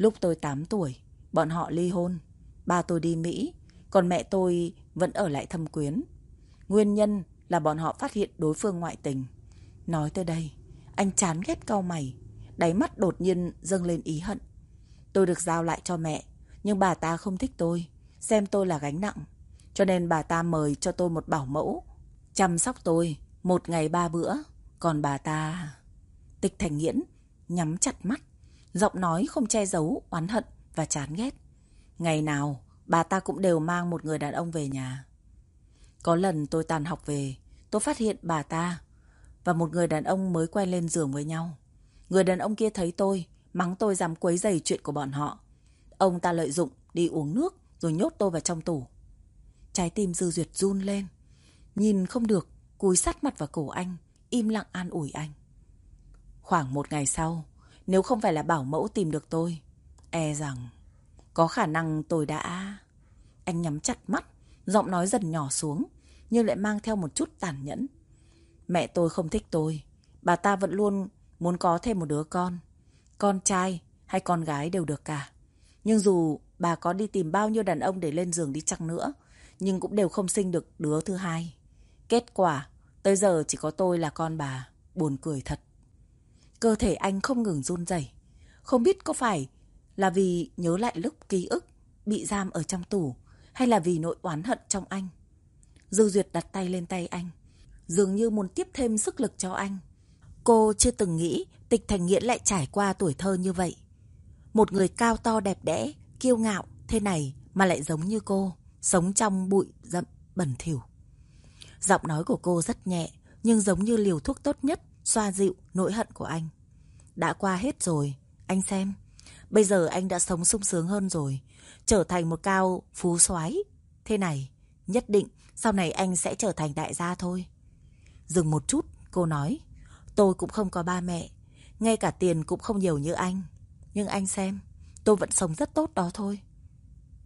Lúc tôi 8 tuổi, bọn họ ly hôn. Ba tôi đi Mỹ, còn mẹ tôi vẫn ở lại thâm quyến. Nguyên nhân là bọn họ phát hiện đối phương ngoại tình. Nói tới đây, anh chán ghét cau mày, đáy mắt đột nhiên dâng lên ý hận. Tôi được giao lại cho mẹ, nhưng bà ta không thích tôi, xem tôi là gánh nặng. Cho nên bà ta mời cho tôi một bảo mẫu, chăm sóc tôi một ngày ba bữa. Còn bà ta... Tịch thành nghiễn, nhắm chặt mắt, giọng nói không che giấu, oán hận và chán ghét. Ngày nào, bà ta cũng đều mang một người đàn ông về nhà. Có lần tôi tàn học về, tôi phát hiện bà ta và một người đàn ông mới quay lên giường với nhau. Người đàn ông kia thấy tôi, mắng tôi dám quấy rầy chuyện của bọn họ. Ông ta lợi dụng, đi uống nước, rồi nhốt tôi vào trong tủ. Trái tim dư duyệt run lên. Nhìn không được, cúi sát mặt vào cổ anh, im lặng an ủi anh. Khoảng một ngày sau, nếu không phải là bảo mẫu tìm được tôi, e rằng có khả năng tôi đã... Anh nhắm chặt mắt, giọng nói dần nhỏ xuống, nhưng lại mang theo một chút tàn nhẫn. Mẹ tôi không thích tôi, bà ta vẫn luôn muốn có thêm một đứa con. Con trai hay con gái đều được cả. Nhưng dù bà có đi tìm bao nhiêu đàn ông để lên giường đi chăng nữa, nhưng cũng đều không sinh được đứa thứ hai. Kết quả, tới giờ chỉ có tôi là con bà. Buồn cười thật. Cơ thể anh không ngừng run rẩy. Không biết có phải là vì nhớ lại lúc ký ức bị giam ở trong tủ hay là vì nỗi oán hận trong anh. Dư Duyệt đặt tay lên tay anh, dường như muốn tiếp thêm sức lực cho anh. Cô chưa từng nghĩ Tịch Thành Nghĩa lại trải qua tuổi thơ như vậy. Một người cao to đẹp đẽ, kiêu ngạo thế này mà lại giống như cô, sống trong bụi rậm bẩn thỉu. Giọng nói của cô rất nhẹ, nhưng giống như liều thuốc tốt nhất xoa dịu nỗi hận của anh. Đã qua hết rồi, anh xem. Bây giờ anh đã sống sung sướng hơn rồi, trở thành một cao phú soái Thế này, nhất định sau này anh sẽ trở thành đại gia thôi. Dừng một chút, cô nói. Tôi cũng không có ba mẹ, ngay cả tiền cũng không nhiều như anh. Nhưng anh xem, tôi vẫn sống rất tốt đó thôi.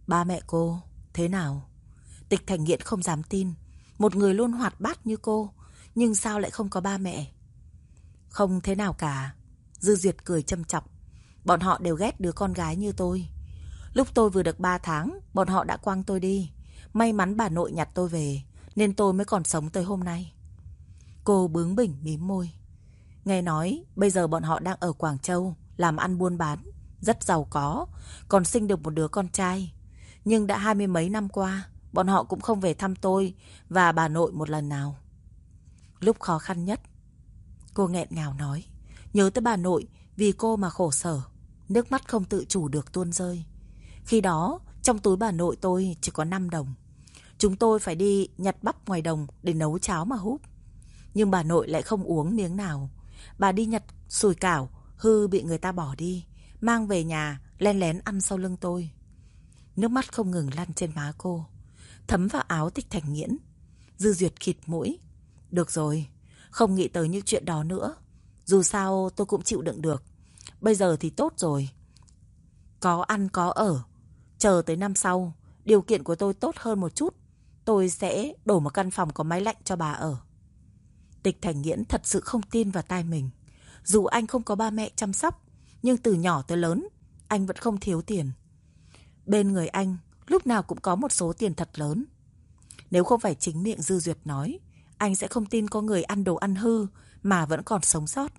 Ba mẹ cô, thế nào? Tịch Thành Nghiện không dám tin. Một người luôn hoạt bát như cô, nhưng sao lại không có ba mẹ? Không thế nào cả. Dư Duyệt cười châm chọc. Bọn họ đều ghét đứa con gái như tôi. Lúc tôi vừa được 3 tháng, bọn họ đã quăng tôi đi. May mắn bà nội nhặt tôi về, nên tôi mới còn sống tới hôm nay. Cô bướng bỉnh mím môi. Nghe nói, bây giờ bọn họ đang ở Quảng Châu, làm ăn buôn bán, rất giàu có, còn sinh được một đứa con trai. Nhưng đã hai mươi mấy năm qua, bọn họ cũng không về thăm tôi và bà nội một lần nào. Lúc khó khăn nhất, cô nghẹn ngào nói, nhớ tới bà nội vì cô mà khổ sở, nước mắt không tự chủ được tuôn rơi. Khi đó, trong túi bà nội tôi chỉ có 5 đồng. Chúng tôi phải đi nhặt bắp ngoài đồng để nấu cháo mà húp. Nhưng bà nội lại không uống miếng nào. Bà đi nhặt sùi cảo, hư bị người ta bỏ đi, mang về nhà, len lén ăn sau lưng tôi. Nước mắt không ngừng lăn trên má cô, thấm vào áo tịch thành nghiễn. Dư duyệt khịt mũi. Được rồi, không nghĩ tới những chuyện đó nữa. Dù sao tôi cũng chịu đựng được. Bây giờ thì tốt rồi. Có ăn có ở. Chờ tới năm sau, điều kiện của tôi tốt hơn một chút. Tôi sẽ đổ một căn phòng có máy lạnh cho bà ở. Tịch Thành Nghiễn thật sự không tin vào tai mình. Dù anh không có ba mẹ chăm sóc, nhưng từ nhỏ tới lớn, anh vẫn không thiếu tiền. Bên người anh, lúc nào cũng có một số tiền thật lớn. Nếu không phải chính miệng Dư Duyệt nói, anh sẽ không tin có người ăn đồ ăn hư mà vẫn còn sống sót.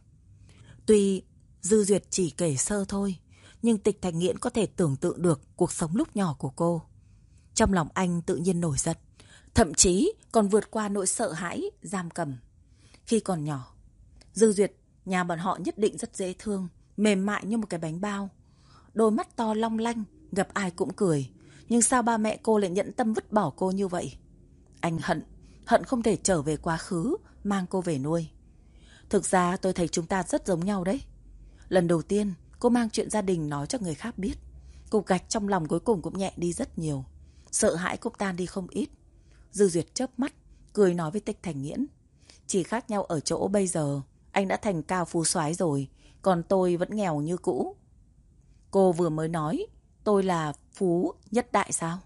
Tuy Dư Duyệt chỉ kể sơ thôi, nhưng Tịch Thành Nghiễn có thể tưởng tượng được cuộc sống lúc nhỏ của cô. Trong lòng anh tự nhiên nổi giận, thậm chí còn vượt qua nỗi sợ hãi, giam cầm. Khi còn nhỏ, Dư Duyệt, nhà bọn họ nhất định rất dễ thương, mềm mại như một cái bánh bao. Đôi mắt to long lanh, gặp ai cũng cười. Nhưng sao ba mẹ cô lại nhận tâm vứt bỏ cô như vậy? Anh hận, hận không thể trở về quá khứ, mang cô về nuôi. Thực ra tôi thấy chúng ta rất giống nhau đấy. Lần đầu tiên, cô mang chuyện gia đình nói cho người khác biết. Cục gạch trong lòng cuối cùng cũng nhẹ đi rất nhiều. Sợ hãi cũng tan đi không ít. Dư Duyệt chớp mắt, cười nói với Tịch Thành Nghiễn. Chỉ khác nhau ở chỗ bây giờ, anh đã thành cao phú soái rồi, còn tôi vẫn nghèo như cũ. Cô vừa mới nói, tôi là phú nhất đại sao?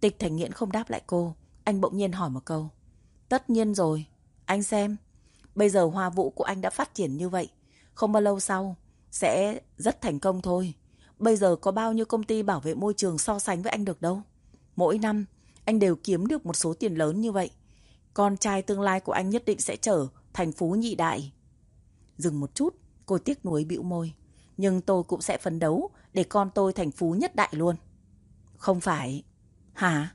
Tịch Thành Nghiễn không đáp lại cô, anh bỗng nhiên hỏi một câu. Tất nhiên rồi, anh xem, bây giờ hoa vụ của anh đã phát triển như vậy, không bao lâu sau, sẽ rất thành công thôi. bây giờ có bao nhiêu công ty bảo vệ môi trường so sánh với anh được đâu. Mỗi năm, anh đều kiếm được một số tiền lớn như vậy. Con trai tương lai của anh nhất định sẽ trở thành phú nhị đại. Dừng một chút, cô tiếc nuối bĩu môi. Nhưng tôi cũng sẽ phấn đấu để con tôi thành phú nhất đại luôn. Không phải. Hả?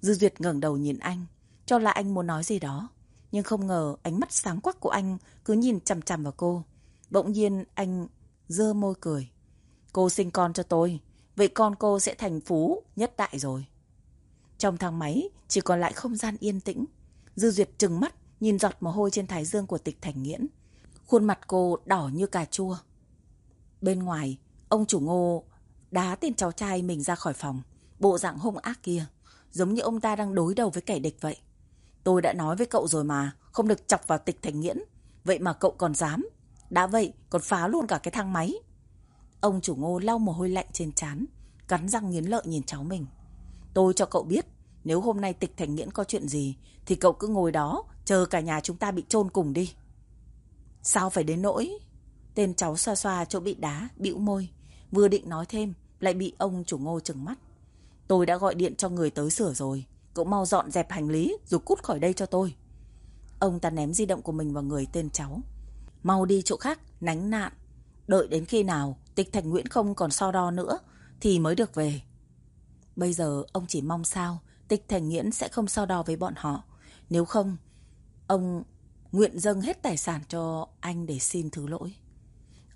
Dư Duyệt ngẩng đầu nhìn anh, cho là anh muốn nói gì đó. Nhưng không ngờ ánh mắt sáng quắc của anh cứ nhìn chằm chằm vào cô. Bỗng nhiên anh dơ môi cười. Cô sinh con cho tôi, vậy con cô sẽ thành phú nhất đại rồi. Trong thang máy chỉ còn lại không gian yên tĩnh. Dư Duyệt trừng mắt nhìn giọt mồ hôi trên thái dương của tịch thành nghiễn. Khuôn mặt cô đỏ như cà chua. Bên ngoài, ông chủ ngô đá tên cháu trai mình ra khỏi phòng. Bộ dạng hung ác kia, giống như ông ta đang đối đầu với kẻ địch vậy. Tôi đã nói với cậu rồi mà, không được chọc vào tịch thành nghiễn. Vậy mà cậu còn dám. Đã vậy, còn phá luôn cả cái thang máy. Ông chủ ngô lau mồ hôi lạnh trên trán, cắn răng nghiến lợi nhìn cháu mình. Tôi cho cậu biết, nếu hôm nay tịch thành nghiễn có chuyện gì, thì cậu cứ ngồi đó, chờ cả nhà chúng ta bị chôn cùng đi. Sao phải đến nỗi? Tên cháu xoa xoa chỗ bị đá, bĩu môi. Vừa định nói thêm, lại bị ông chủ ngô trừng mắt. Tôi đã gọi điện cho người tới sửa rồi. Cậu mau dọn dẹp hành lý rồi cút khỏi đây cho tôi. Ông ta ném di động của mình vào người tên cháu. Mau đi chỗ khác, nánh nạn. Đợi đến khi nào tịch thành Nguyễn không còn so đo nữa thì mới được về. Bây giờ ông chỉ mong sao tịch thành Nguyễn sẽ không so đo với bọn họ. Nếu không, ông nguyện dâng hết tài sản cho anh để xin thứ lỗi.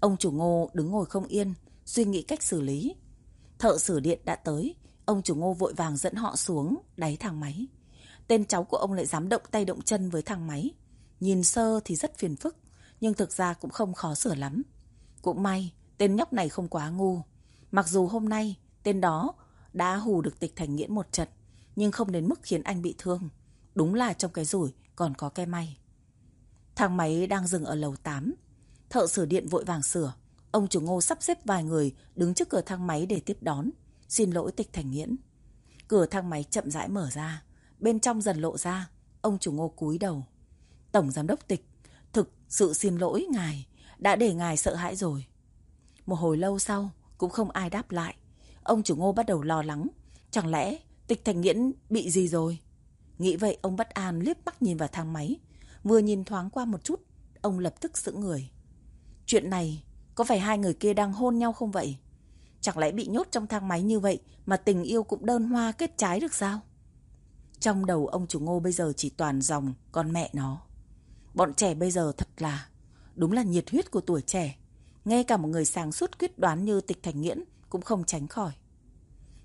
Ông chủ ngô đứng ngồi không yên, suy nghĩ cách xử lý. Thợ sửa điện đã tới, ông chủ ngô vội vàng dẫn họ xuống đáy thang máy. Tên cháu của ông lại dám động tay động chân với thang máy. Nhìn sơ thì rất phiền phức, nhưng thực ra cũng không khó sửa lắm. Cũng may, tên nhóc này không quá ngu. Mặc dù hôm nay, tên đó đã hù được tịch thành nghiễn một trận, nhưng không đến mức khiến anh bị thương. Đúng là trong cái rủi còn có cái may. Thang máy đang dừng ở lầu 8. Thợ sửa điện vội vàng sửa. Ông chủ ngô sắp xếp vài người đứng trước cửa thang máy để tiếp đón. Xin lỗi tịch thành nghiễn. Cửa thang máy chậm rãi mở ra. Bên trong dần lộ ra. Ông chủ ngô cúi đầu. Tổng giám đốc tịch. Thực sự xin lỗi ngài. Đã để ngài sợ hãi rồi. Một hồi lâu sau cũng không ai đáp lại. Ông chủ ngô bắt đầu lo lắng. Chẳng lẽ tịch thành nghiễn bị gì rồi? Nghĩ vậy ông bất an liếc mắt nhìn vào thang máy. Vừa nhìn thoáng qua một chút, ông lập tức sững người. Chuyện này, có phải hai người kia đang hôn nhau không vậy? Chẳng lẽ bị nhốt trong thang máy như vậy mà tình yêu cũng đơn hoa kết trái được sao? Trong đầu ông chủ ngô bây giờ chỉ toàn dòng con mẹ nó. Bọn trẻ bây giờ thật là, đúng là nhiệt huyết của tuổi trẻ. Ngay cả một người sáng suốt quyết đoán như tịch thành nghiễn cũng không tránh khỏi.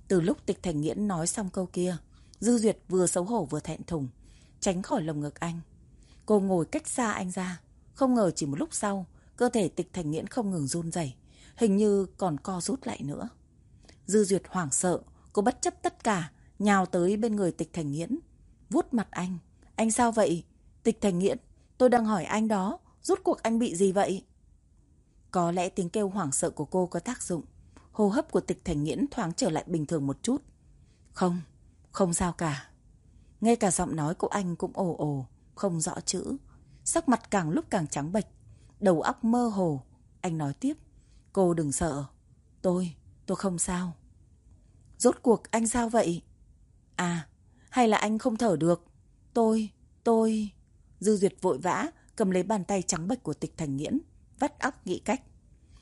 Từ lúc tịch thành nghiễn nói xong câu kia, Dư Duyệt vừa xấu hổ vừa thẹn thùng, tránh khỏi lồng ngực anh. Cô ngồi cách xa anh ra, không ngờ chỉ một lúc sau, cơ thể tịch thành nghiễn không ngừng run rẩy, hình như còn co rút lại nữa. Dư Duyệt hoảng sợ, cô bất chấp tất cả, nhào tới bên người tịch thành nghiễn, vuốt mặt anh. Anh sao vậy? Tịch thành nghiễn, tôi đang hỏi anh đó, rút cuộc anh bị gì vậy? Có lẽ tiếng kêu hoảng sợ của cô có tác dụng. Hô hấp của tịch thành nghiễn thoáng trở lại bình thường một chút. Không, không sao cả. Ngay cả giọng nói của anh cũng ồ ồ, không rõ chữ. Sắc mặt càng lúc càng trắng bệch, đầu óc mơ hồ. Anh nói tiếp, cô đừng sợ. Tôi, tôi không sao. Rốt cuộc anh sao vậy? À, hay là anh không thở được? Tôi, tôi... Dư Duyệt vội vã cầm lấy bàn tay trắng bệch của tịch thành nghiễn, vắt óc nghĩ cách.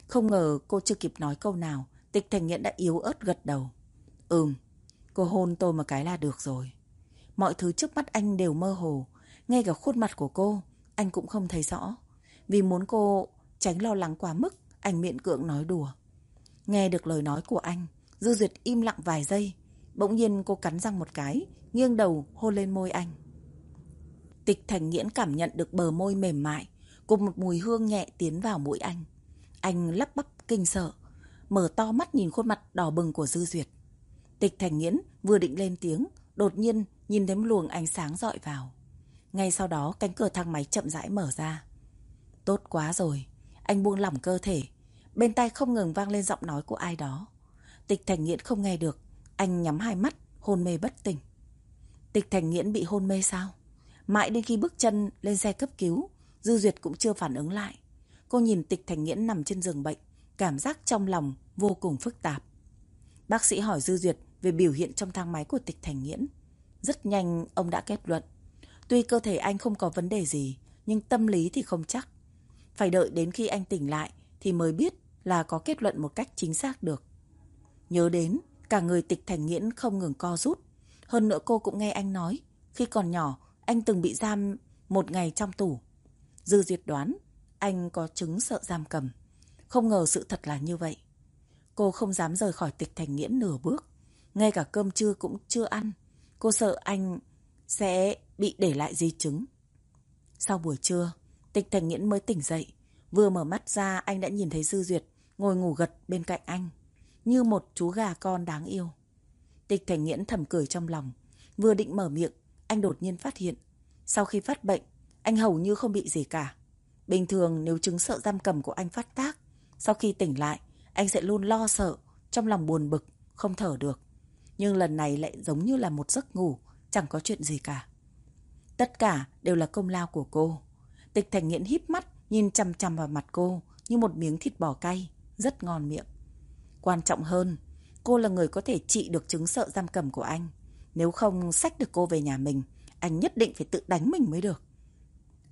Không ngờ cô chưa kịp nói câu nào, tịch thành nghiễn đã yếu ớt gật đầu. Ừm, cô hôn tôi một cái là được rồi. Mọi thứ trước mắt anh đều mơ hồ, ngay cả khuôn mặt của cô, anh cũng không thấy rõ. Vì muốn cô tránh lo lắng quá mức, anh miễn cưỡng nói đùa. Nghe được lời nói của anh, Dư Duyệt im lặng vài giây. Bỗng nhiên cô cắn răng một cái, nghiêng đầu hôn lên môi anh. Tịch Thành Nghiễn cảm nhận được bờ môi mềm mại, cùng một mùi hương nhẹ tiến vào mũi anh. Anh lắp bắp kinh sợ, mở to mắt nhìn khuôn mặt đỏ bừng của Dư Duyệt. Tịch Thành Nghiễn vừa định lên tiếng, đột nhiên nhìn thấy luồng ánh sáng dọi vào. Ngay sau đó cánh cửa thang máy chậm rãi mở ra. Tốt quá rồi, anh buông lỏng cơ thể. Bên tai không ngừng vang lên giọng nói của ai đó. Tịch Thành Nghiễn không nghe được, anh nhắm hai mắt, hôn mê bất tỉnh. Tịch Thành Nghiễn bị hôn mê sao? Mãi đến khi bước chân lên xe cấp cứu, Dư Duyệt cũng chưa phản ứng lại. Cô nhìn Tịch Thành Nghiễn nằm trên giường bệnh, cảm giác trong lòng vô cùng phức tạp. Bác sĩ hỏi Dư Duyệt về biểu hiện trong thang máy của tịch thành nghiễn. Rất nhanh ông đã kết luận. Tuy cơ thể anh không có vấn đề gì, nhưng tâm lý thì không chắc. Phải đợi đến khi anh tỉnh lại thì mới biết là có kết luận một cách chính xác được. Nhớ đến, cả người tịch thành nghiễn không ngừng co rút. Hơn nữa cô cũng nghe anh nói, khi còn nhỏ, anh từng bị giam một ngày trong tủ. Dư Duyệt đoán, anh có chứng sợ giam cầm. Không ngờ sự thật là như vậy. Cô không dám rời khỏi tịch thành nghiễn nửa bước. Ngay cả cơm trưa cũng chưa ăn. Cô sợ anh sẽ bị để lại di chứng. Sau buổi trưa, tịch thành nghiễn mới tỉnh dậy. Vừa mở mắt ra anh đã nhìn thấy Dư Duyệt ngồi ngủ gật bên cạnh anh. Như một chú gà con đáng yêu. Tịch thành nghiễn thầm cười trong lòng. Vừa định mở miệng, anh đột nhiên phát hiện. Sau khi phát bệnh, anh hầu như không bị gì cả. Bình thường nếu chứng sợ giam cầm của anh phát tác, sau khi tỉnh lại, anh sẽ luôn lo sợ, trong lòng buồn bực, không thở được. Nhưng lần này lại giống như là một giấc ngủ, chẳng có chuyện gì cả. Tất cả đều là công lao của cô. Tịch thành Nghiễn híp mắt, nhìn chăm chăm vào mặt cô như một miếng thịt bò cay, rất ngon miệng. Quan trọng hơn, cô là người có thể trị được chứng sợ giam cầm của anh. Nếu không sách được cô về nhà mình, anh nhất định phải tự đánh mình mới được.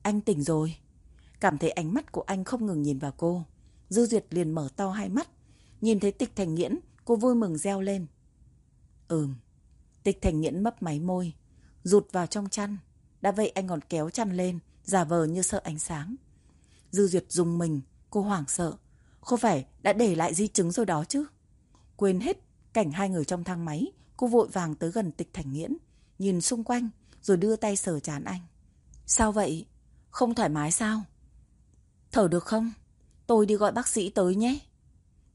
Anh tỉnh rồi. Cảm thấy ánh mắt của anh không ngừng nhìn vào cô. Dư Duyệt liền mở to hai mắt. Nhìn thấy tịch thành nghiễn, cô vui mừng reo lên. Ừm. Tịch thành nghiễn mấp máy môi. Rụt vào trong chăn. Đã vậy anh còn kéo chăn lên, giả vờ như sợ ánh sáng. Dư Duyệt dùng mình, cô hoảng sợ. Không phải đã để lại di chứng rồi đó chứ. Quên hết cảnh hai người trong thang máy, cô vội vàng tới gần tịch thành nghiễn. Nhìn xung quanh, rồi đưa tay sờ chán anh. Sao vậy? Không thoải mái sao? Thở được không? Tôi đi gọi bác sĩ tới nhé.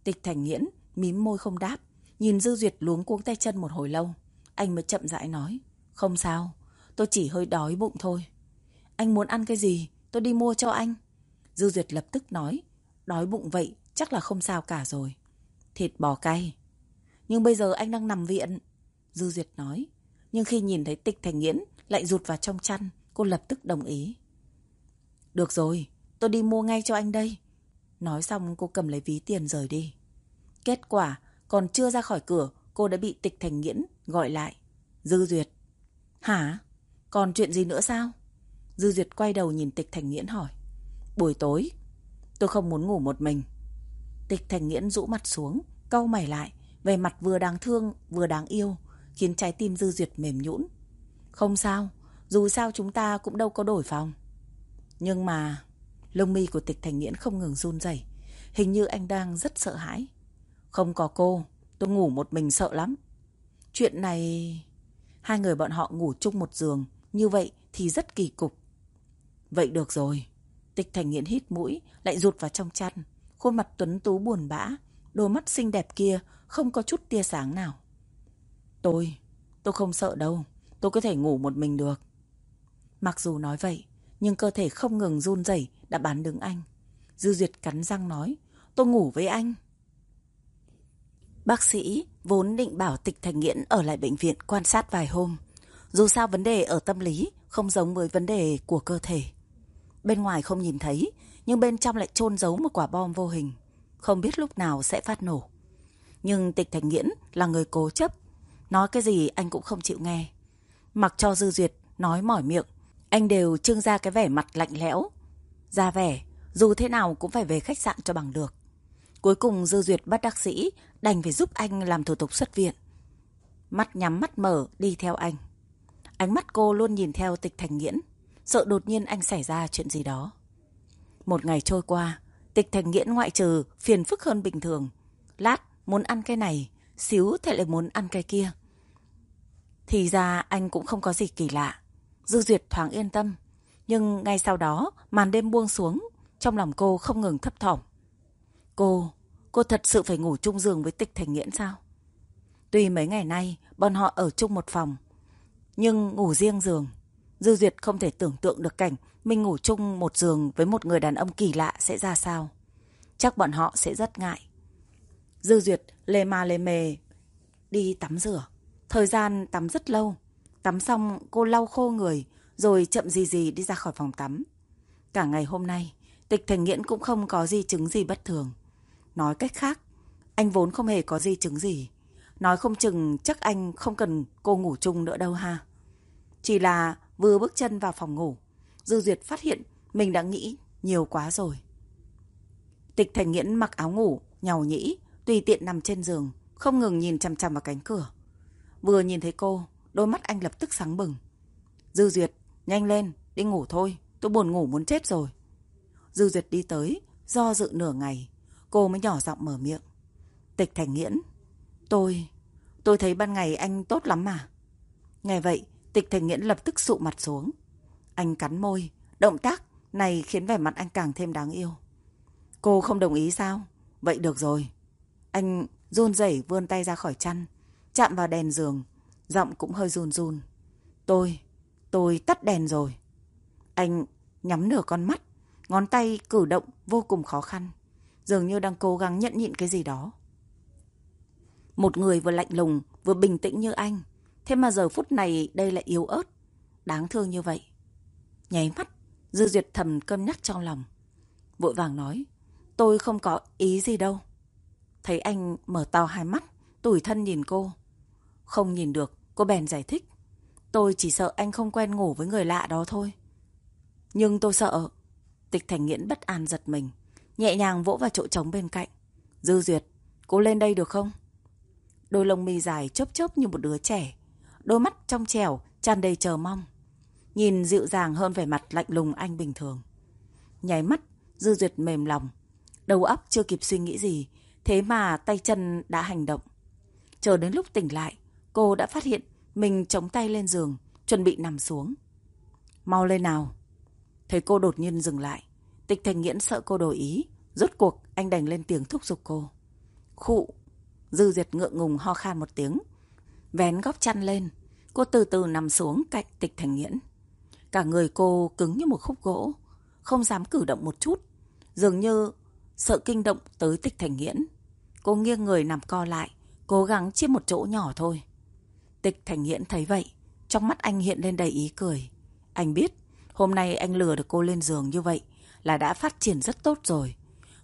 Tịch Thành Nghiễn mím môi không đáp, nhìn Dư Duyệt luống cuống tay chân một hồi lâu. Anh mới chậm rãi nói. Không sao, tôi chỉ hơi đói bụng thôi. Anh muốn ăn cái gì, tôi đi mua cho anh. Dư Duyệt lập tức nói. Đói bụng vậy, chắc là không sao cả rồi. Thịt bò cay. Nhưng bây giờ anh đang nằm viện. Dư Duyệt nói. Nhưng khi nhìn thấy tịch thành nghiễn lại rụt vào trong chăn, cô lập tức đồng ý. Được rồi, tôi đi mua ngay cho anh đây. Nói xong cô cầm lấy ví tiền rời đi. Kết quả, còn chưa ra khỏi cửa, cô đã bị tịch thành nghiễn gọi lại. Dư Duyệt. Hả? Còn chuyện gì nữa sao? Dư Duyệt quay đầu nhìn tịch thành nghiễn hỏi. Buổi tối, tôi không muốn ngủ một mình. Tịch thành nghiễn rũ mặt xuống, cau mày lại, về mặt vừa đáng thương vừa đáng yêu, khiến trái tim Dư Duyệt mềm nhũn. Không sao, dù sao chúng ta cũng đâu có đổi phòng. Nhưng mà lông mi của tịch thành nghiễn không ngừng run rẩy Hình như anh đang rất sợ hãi. Không có cô, tôi ngủ một mình sợ lắm. Chuyện này... Hai người bọn họ ngủ chung một giường, như vậy thì rất kỳ cục. Vậy được rồi. Tịch thành nghiện hít mũi, lại rụt vào trong chăn. Khuôn mặt tuấn tú buồn bã, đôi mắt xinh đẹp kia không có chút tia sáng nào. Tôi, tôi không sợ đâu. Tôi có thể ngủ một mình được. Mặc dù nói vậy, nhưng cơ thể không ngừng run rẩy đã bán đứng anh. Dư Duyệt cắn răng nói, tôi ngủ với anh. Bác sĩ vốn định bảo tịch thành nghiễn ở lại bệnh viện quan sát vài hôm. Dù sao vấn đề ở tâm lý không giống với vấn đề của cơ thể. Bên ngoài không nhìn thấy, nhưng bên trong lại chôn giấu một quả bom vô hình. Không biết lúc nào sẽ phát nổ. Nhưng tịch thành nghiễn là người cố chấp. Nói cái gì anh cũng không chịu nghe. Mặc cho Dư Duyệt nói mỏi miệng, anh đều trưng ra cái vẻ mặt lạnh lẽo. Ra vẻ, dù thế nào cũng phải về khách sạn cho bằng được. Cuối cùng Dư Duyệt bắt đắc sĩ, đành phải giúp anh làm thủ tục xuất viện. Mắt nhắm mắt mở đi theo anh. Ánh mắt cô luôn nhìn theo tịch thành nghiễn, sợ đột nhiên anh xảy ra chuyện gì đó. Một ngày trôi qua, tịch thành nghiễn ngoại trừ phiền phức hơn bình thường. Lát muốn ăn cái này, xíu thì lại muốn ăn cái kia. Thì ra anh cũng không có gì kỳ lạ. Dư Duyệt thoáng yên tâm. Nhưng ngay sau đó, màn đêm buông xuống, trong lòng cô không ngừng thấp thỏm. Cô, cô thật sự phải ngủ chung giường với tịch thành nghiễn sao? Tuy mấy ngày nay, bọn họ ở chung một phòng, nhưng ngủ riêng giường. Dư Duyệt không thể tưởng tượng được cảnh mình ngủ chung một giường với một người đàn ông kỳ lạ sẽ ra sao. Chắc bọn họ sẽ rất ngại. Dư Duyệt lê ma lê mề đi tắm rửa. Thời gian tắm rất lâu. Tắm xong cô lau khô người rồi chậm gì gì đi ra khỏi phòng tắm. Cả ngày hôm nay, tịch thành nghiễn cũng không có di chứng gì bất thường. Nói cách khác, anh vốn không hề có di chứng gì. Nói không chừng chắc anh không cần cô ngủ chung nữa đâu ha. Chỉ là vừa bước chân vào phòng ngủ, Dư Duyệt phát hiện mình đã nghĩ nhiều quá rồi. Tịch Thành Nghiễn mặc áo ngủ, nhàu nhĩ, tùy tiện nằm trên giường, không ngừng nhìn chằm chằm vào cánh cửa. Vừa nhìn thấy cô, đôi mắt anh lập tức sáng bừng. Dư Duyệt, nhanh lên, đi ngủ thôi, tôi buồn ngủ muốn chết rồi. Dư Duyệt đi tới, do dự nửa ngày, cô mới nhỏ giọng mở miệng. Tịch Thành Nghiễn, tôi, tôi thấy ban ngày anh tốt lắm mà. Nghe vậy, Tịch Thành Nghiễn lập tức sụ mặt xuống. Anh cắn môi, động tác này khiến vẻ mặt anh càng thêm đáng yêu. Cô không đồng ý sao? Vậy được rồi. Anh run rẩy vươn tay ra khỏi chăn, chạm vào đèn giường, giọng cũng hơi run run. Tôi, tôi tắt đèn rồi. Anh nhắm nửa con mắt, ngón tay cử động vô cùng khó khăn, dường như đang cố gắng nhận nhịn cái gì đó. Một người vừa lạnh lùng, vừa bình tĩnh như anh, thế mà giờ phút này đây lại yếu ớt, đáng thương như vậy. Nháy mắt, Dư Duyệt thầm cân nhắc trong lòng. Vội vàng nói, tôi không có ý gì đâu. Thấy anh mở to hai mắt, tủi thân nhìn cô. Không nhìn được, cô bèn giải thích. Tôi chỉ sợ anh không quen ngủ với người lạ đó thôi. Nhưng tôi sợ. Tịch Thành Nghiễn bất an giật mình, nhẹ nhàng vỗ vào chỗ trống bên cạnh. Dư Duyệt, cô lên đây được không? Đôi lông mi dài chớp chớp như một đứa trẻ. Đôi mắt trong trẻo, tràn đầy chờ mong. Nhìn dịu dàng hơn vẻ mặt lạnh lùng anh bình thường. Nháy mắt, Dư Duyệt mềm lòng. Đầu óc chưa kịp suy nghĩ gì, thế mà tay chân đã hành động. Chờ đến lúc tỉnh lại, cô đã phát hiện mình chống tay lên giường, chuẩn bị nằm xuống. Mau lên nào. Thấy cô đột nhiên dừng lại. Tịch thành nghiễn sợ cô đổi ý. Rốt cuộc anh đành lên tiếng thúc giục cô. Khụ. Dư diệt ngượng ngùng ho khan một tiếng. Vén góc chăn lên. Cô từ từ nằm xuống cạnh tịch thành nghiễn. Cả người cô cứng như một khúc gỗ. Không dám cử động một chút. Dường như sợ kinh động tới tịch thành nghiễn. Cô nghiêng người nằm co lại. Cố gắng chiếm một chỗ nhỏ thôi. Tịch thành nghiễn thấy vậy. Trong mắt anh hiện lên đầy ý cười. Anh biết Hôm nay anh lừa được cô lên giường như vậy là đã phát triển rất tốt rồi.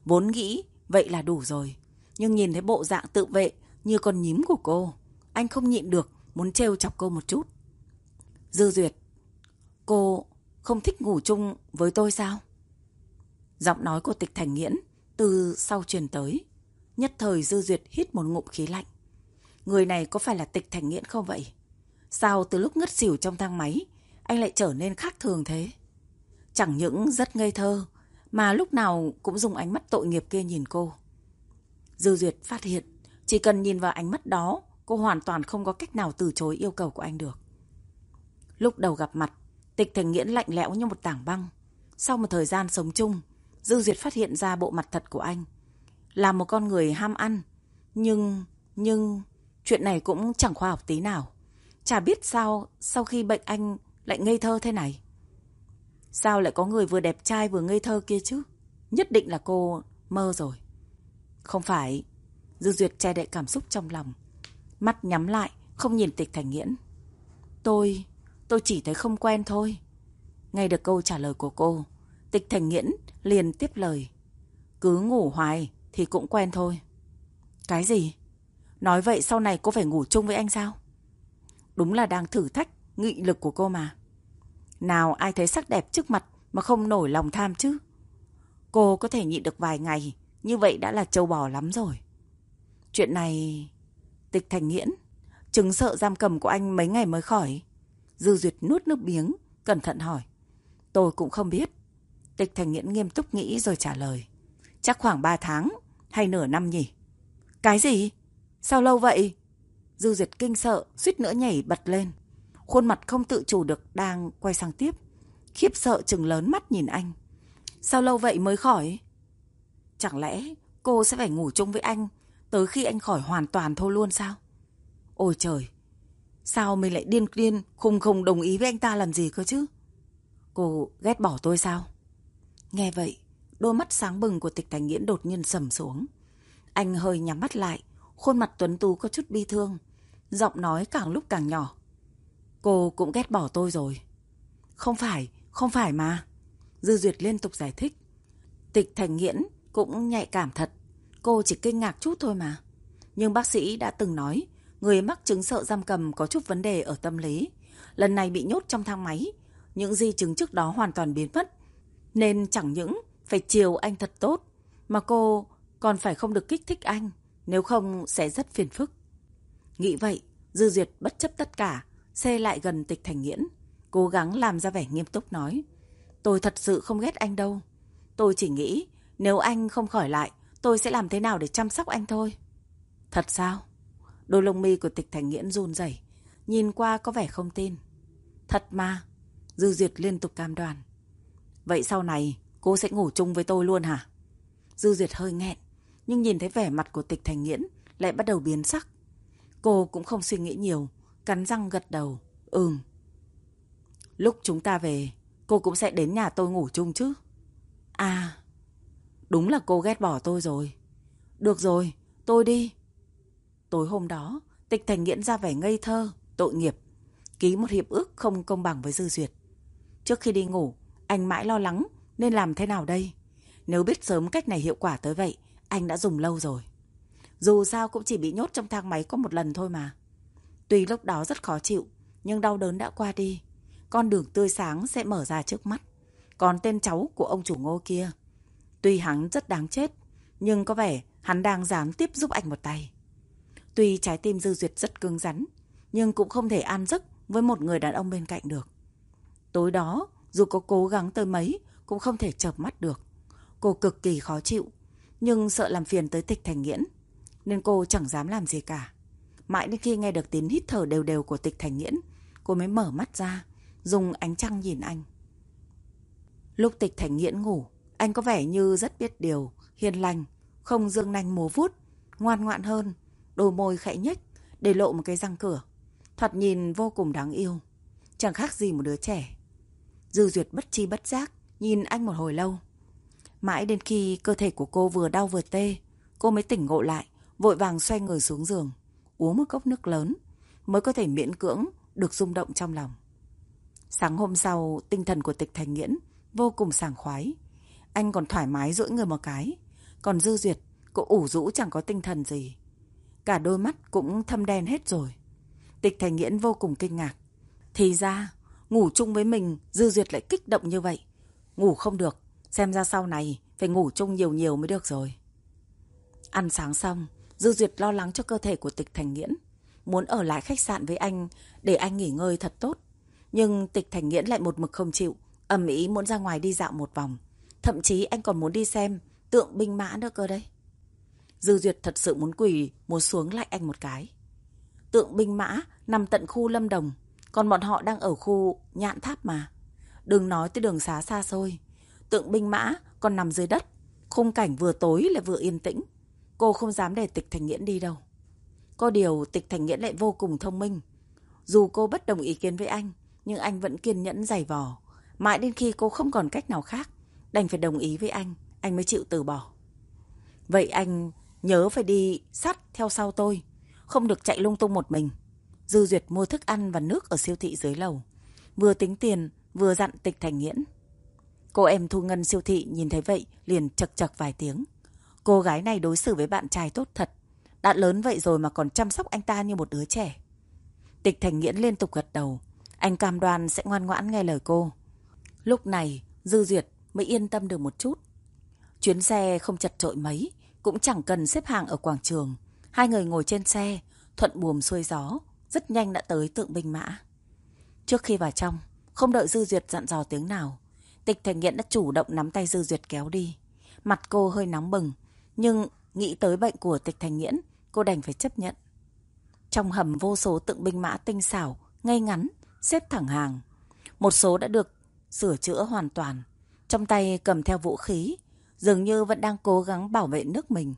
Vốn nghĩ vậy là đủ rồi. Nhưng nhìn thấy bộ dạng tự vệ như con nhím của cô, anh không nhịn được muốn trêu chọc cô một chút. Dư Duyệt, cô không thích ngủ chung với tôi sao? Giọng nói của tịch thành nghiễn từ sau truyền tới. Nhất thời Dư Duyệt hít một ngụm khí lạnh. Người này có phải là tịch thành nghiễn không vậy? Sao từ lúc ngất xỉu trong thang máy anh lại trở nên khác thường thế? Chẳng những rất ngây thơ, mà lúc nào cũng dùng ánh mắt tội nghiệp kia nhìn cô. Dư Duyệt phát hiện, chỉ cần nhìn vào ánh mắt đó, cô hoàn toàn không có cách nào từ chối yêu cầu của anh được. Lúc đầu gặp mặt, tịch thành nghiễn lạnh lẽo như một tảng băng. Sau một thời gian sống chung, Dư Duyệt phát hiện ra bộ mặt thật của anh. Là một con người ham ăn, nhưng, nhưng, chuyện này cũng chẳng khoa học tí nào. Chả biết sao, sau khi bệnh anh lại ngây thơ thế này? Sao lại có người vừa đẹp trai vừa ngây thơ kia chứ? Nhất định là cô mơ rồi. Không phải. Dư Duyệt che đậy cảm xúc trong lòng. Mắt nhắm lại, không nhìn tịch thành nghiễn. Tôi, tôi chỉ thấy không quen thôi. Nghe được câu trả lời của cô, tịch thành nghiễn liền tiếp lời. Cứ ngủ hoài thì cũng quen thôi. Cái gì? Nói vậy sau này cô phải ngủ chung với anh sao? Đúng là đang thử thách nghị lực của cô mà. Nào ai thấy sắc đẹp trước mặt mà không nổi lòng tham chứ? Cô có thể nhịn được vài ngày, như vậy đã là châu bò lắm rồi. Chuyện này... Tịch thành nghiễn, chứng sợ giam cầm của anh mấy ngày mới khỏi. Dư Duyệt nuốt nước biếng, cẩn thận hỏi. Tôi cũng không biết. Tịch thành nghiễn nghiêm túc nghĩ rồi trả lời. Chắc khoảng 3 tháng hay nửa năm nhỉ? Cái gì? Sao lâu vậy? Dư Duyệt kinh sợ, suýt nữa nhảy bật lên. Khuôn mặt không tự chủ được đang quay sang tiếp. Khiếp sợ chừng lớn mắt nhìn anh. Sao lâu vậy mới khỏi? Chẳng lẽ cô sẽ phải ngủ chung với anh tới khi anh khỏi hoàn toàn thôi luôn sao? Ôi trời! Sao mình lại điên điên không không đồng ý với anh ta làm gì cơ chứ? Cô ghét bỏ tôi sao? Nghe vậy, đôi mắt sáng bừng của tịch thành nghiễn đột nhiên sầm xuống. Anh hơi nhắm mắt lại, khuôn mặt tuấn tú có chút bi thương. Giọng nói càng lúc càng nhỏ. Cô cũng ghét bỏ tôi rồi. Không phải, không phải mà. Dư Duyệt liên tục giải thích. Tịch Thành Nghiễn cũng nhạy cảm thật. Cô chỉ kinh ngạc chút thôi mà. Nhưng bác sĩ đã từng nói, người mắc chứng sợ giam cầm có chút vấn đề ở tâm lý. Lần này bị nhốt trong thang máy, những di chứng trước đó hoàn toàn biến mất. Nên chẳng những phải chiều anh thật tốt, mà cô còn phải không được kích thích anh, nếu không sẽ rất phiền phức. Nghĩ vậy, Dư Duyệt bất chấp tất cả, xe lại gần tịch thành nghiễn, cố gắng làm ra vẻ nghiêm túc nói. Tôi thật sự không ghét anh đâu. Tôi chỉ nghĩ nếu anh không khỏi lại, tôi sẽ làm thế nào để chăm sóc anh thôi. Thật sao? Đôi lông mi của tịch thành nghiễn run rẩy, nhìn qua có vẻ không tin. Thật mà. Dư Duyệt liên tục cam đoan. Vậy sau này cô sẽ ngủ chung với tôi luôn hả? Dư Duyệt hơi nghẹn, nhưng nhìn thấy vẻ mặt của tịch thành nghiễn lại bắt đầu biến sắc. Cô cũng không suy nghĩ nhiều, cắn răng gật đầu. Ừm. Lúc chúng ta về, cô cũng sẽ đến nhà tôi ngủ chung chứ? À, đúng là cô ghét bỏ tôi rồi. Được rồi, tôi đi. Tối hôm đó, Tịch Thành Nghiễn ra vẻ ngây thơ, tội nghiệp. Ký một hiệp ước không công bằng với Dư Duyệt. Trước khi đi ngủ, anh mãi lo lắng nên làm thế nào đây? Nếu biết sớm cách này hiệu quả tới vậy, anh đã dùng lâu rồi. Dù sao cũng chỉ bị nhốt trong thang máy có một lần thôi mà. Tuy lúc đó rất khó chịu, nhưng đau đớn đã qua đi. Con đường tươi sáng sẽ mở ra trước mắt. Còn tên cháu của ông chủ ngô kia, tuy hắn rất đáng chết, nhưng có vẻ hắn đang dám tiếp giúp anh một tay. Tuy trái tim Dư Duyệt rất cứng rắn, nhưng cũng không thể an giấc với một người đàn ông bên cạnh được. Tối đó, dù có cố gắng tới mấy, cũng không thể chợp mắt được. Cô cực kỳ khó chịu, nhưng sợ làm phiền tới tịch thành nghiễn, nên cô chẳng dám làm gì cả. Mãi đến khi nghe được tiếng hít thở đều đều của tịch thành nghiễn, cô mới mở mắt ra, dùng ánh trăng nhìn anh. Lúc tịch thành nghiễn ngủ, anh có vẻ như rất biết điều, hiền lành, không dương nanh múa vút ngoan ngoạn hơn, đôi môi khẽ nhếch, để lộ một cái răng cửa. Thoạt nhìn vô cùng đáng yêu, chẳng khác gì một đứa trẻ. Dư duyệt bất chi bất giác, nhìn anh một hồi lâu. Mãi đến khi cơ thể của cô vừa đau vừa tê, cô mới tỉnh ngộ lại, vội vàng xoay người xuống giường, uống một cốc nước lớn, mới có thể miễn cưỡng được rung động trong lòng. Sáng hôm sau, tinh thần của tịch thành nghiễn vô cùng sảng khoái. Anh còn thoải mái duỗi người một cái. Còn dư duyệt, cô ủ rũ chẳng có tinh thần gì. Cả đôi mắt cũng thâm đen hết rồi. Tịch thành nghiễn vô cùng kinh ngạc. Thì ra, ngủ chung với mình, dư duyệt lại kích động như vậy. Ngủ không được, xem ra sau này phải ngủ chung nhiều nhiều mới được rồi. Ăn sáng xong, Dư Duyệt lo lắng cho cơ thể của Tịch Thành Nghiễn. Muốn ở lại khách sạn với anh để anh nghỉ ngơi thật tốt. Nhưng Tịch Thành Nghiễn lại một mực không chịu, ầm ý muốn ra ngoài đi dạo một vòng. Thậm chí anh còn muốn đi xem tượng binh mã nữa cơ đấy. Dư Duyệt thật sự muốn quỳ, muốn xuống lại anh một cái. Tượng binh mã nằm tận khu Lâm Đồng, còn bọn họ đang ở khu Nhạn Tháp mà. Đừng nói tới đường xá xa xôi. Tượng binh mã còn nằm dưới đất. Khung cảnh vừa tối lại vừa yên tĩnh. Cô không dám để tịch thành nghiễn đi đâu. Có điều tịch thành nghiễn lại vô cùng thông minh. Dù cô bất đồng ý kiến với anh, nhưng anh vẫn kiên nhẫn giày vò. Mãi đến khi cô không còn cách nào khác, đành phải đồng ý với anh, anh mới chịu từ bỏ. Vậy anh nhớ phải đi sát theo sau tôi, không được chạy lung tung một mình. Dư Duyệt mua thức ăn và nước ở siêu thị dưới lầu. Vừa tính tiền, vừa dặn tịch thành nghiễn. Cô em thu ngân siêu thị nhìn thấy vậy liền chật chật vài tiếng. Cô gái này đối xử với bạn trai tốt thật. Đã lớn vậy rồi mà còn chăm sóc anh ta như một đứa trẻ. Tịch Thành Nghiễn liên tục gật đầu. Anh cam đoan sẽ ngoan ngoãn nghe lời cô. Lúc này, Dư Duyệt mới yên tâm được một chút. Chuyến xe không chật trội mấy, cũng chẳng cần xếp hàng ở quảng trường. Hai người ngồi trên xe, thuận buồm xuôi gió, rất nhanh đã tới tượng binh mã. Trước khi vào trong, không đợi Dư Duyệt dặn dò tiếng nào, Tịch Thành Nghiễn đã chủ động nắm tay Dư Duyệt kéo đi. Mặt cô hơi nóng bừng, nhưng nghĩ tới bệnh của tịch thành nghiễn, cô đành phải chấp nhận. Trong hầm vô số tượng binh mã tinh xảo, ngay ngắn, xếp thẳng hàng. Một số đã được sửa chữa hoàn toàn. Trong tay cầm theo vũ khí, dường như vẫn đang cố gắng bảo vệ nước mình.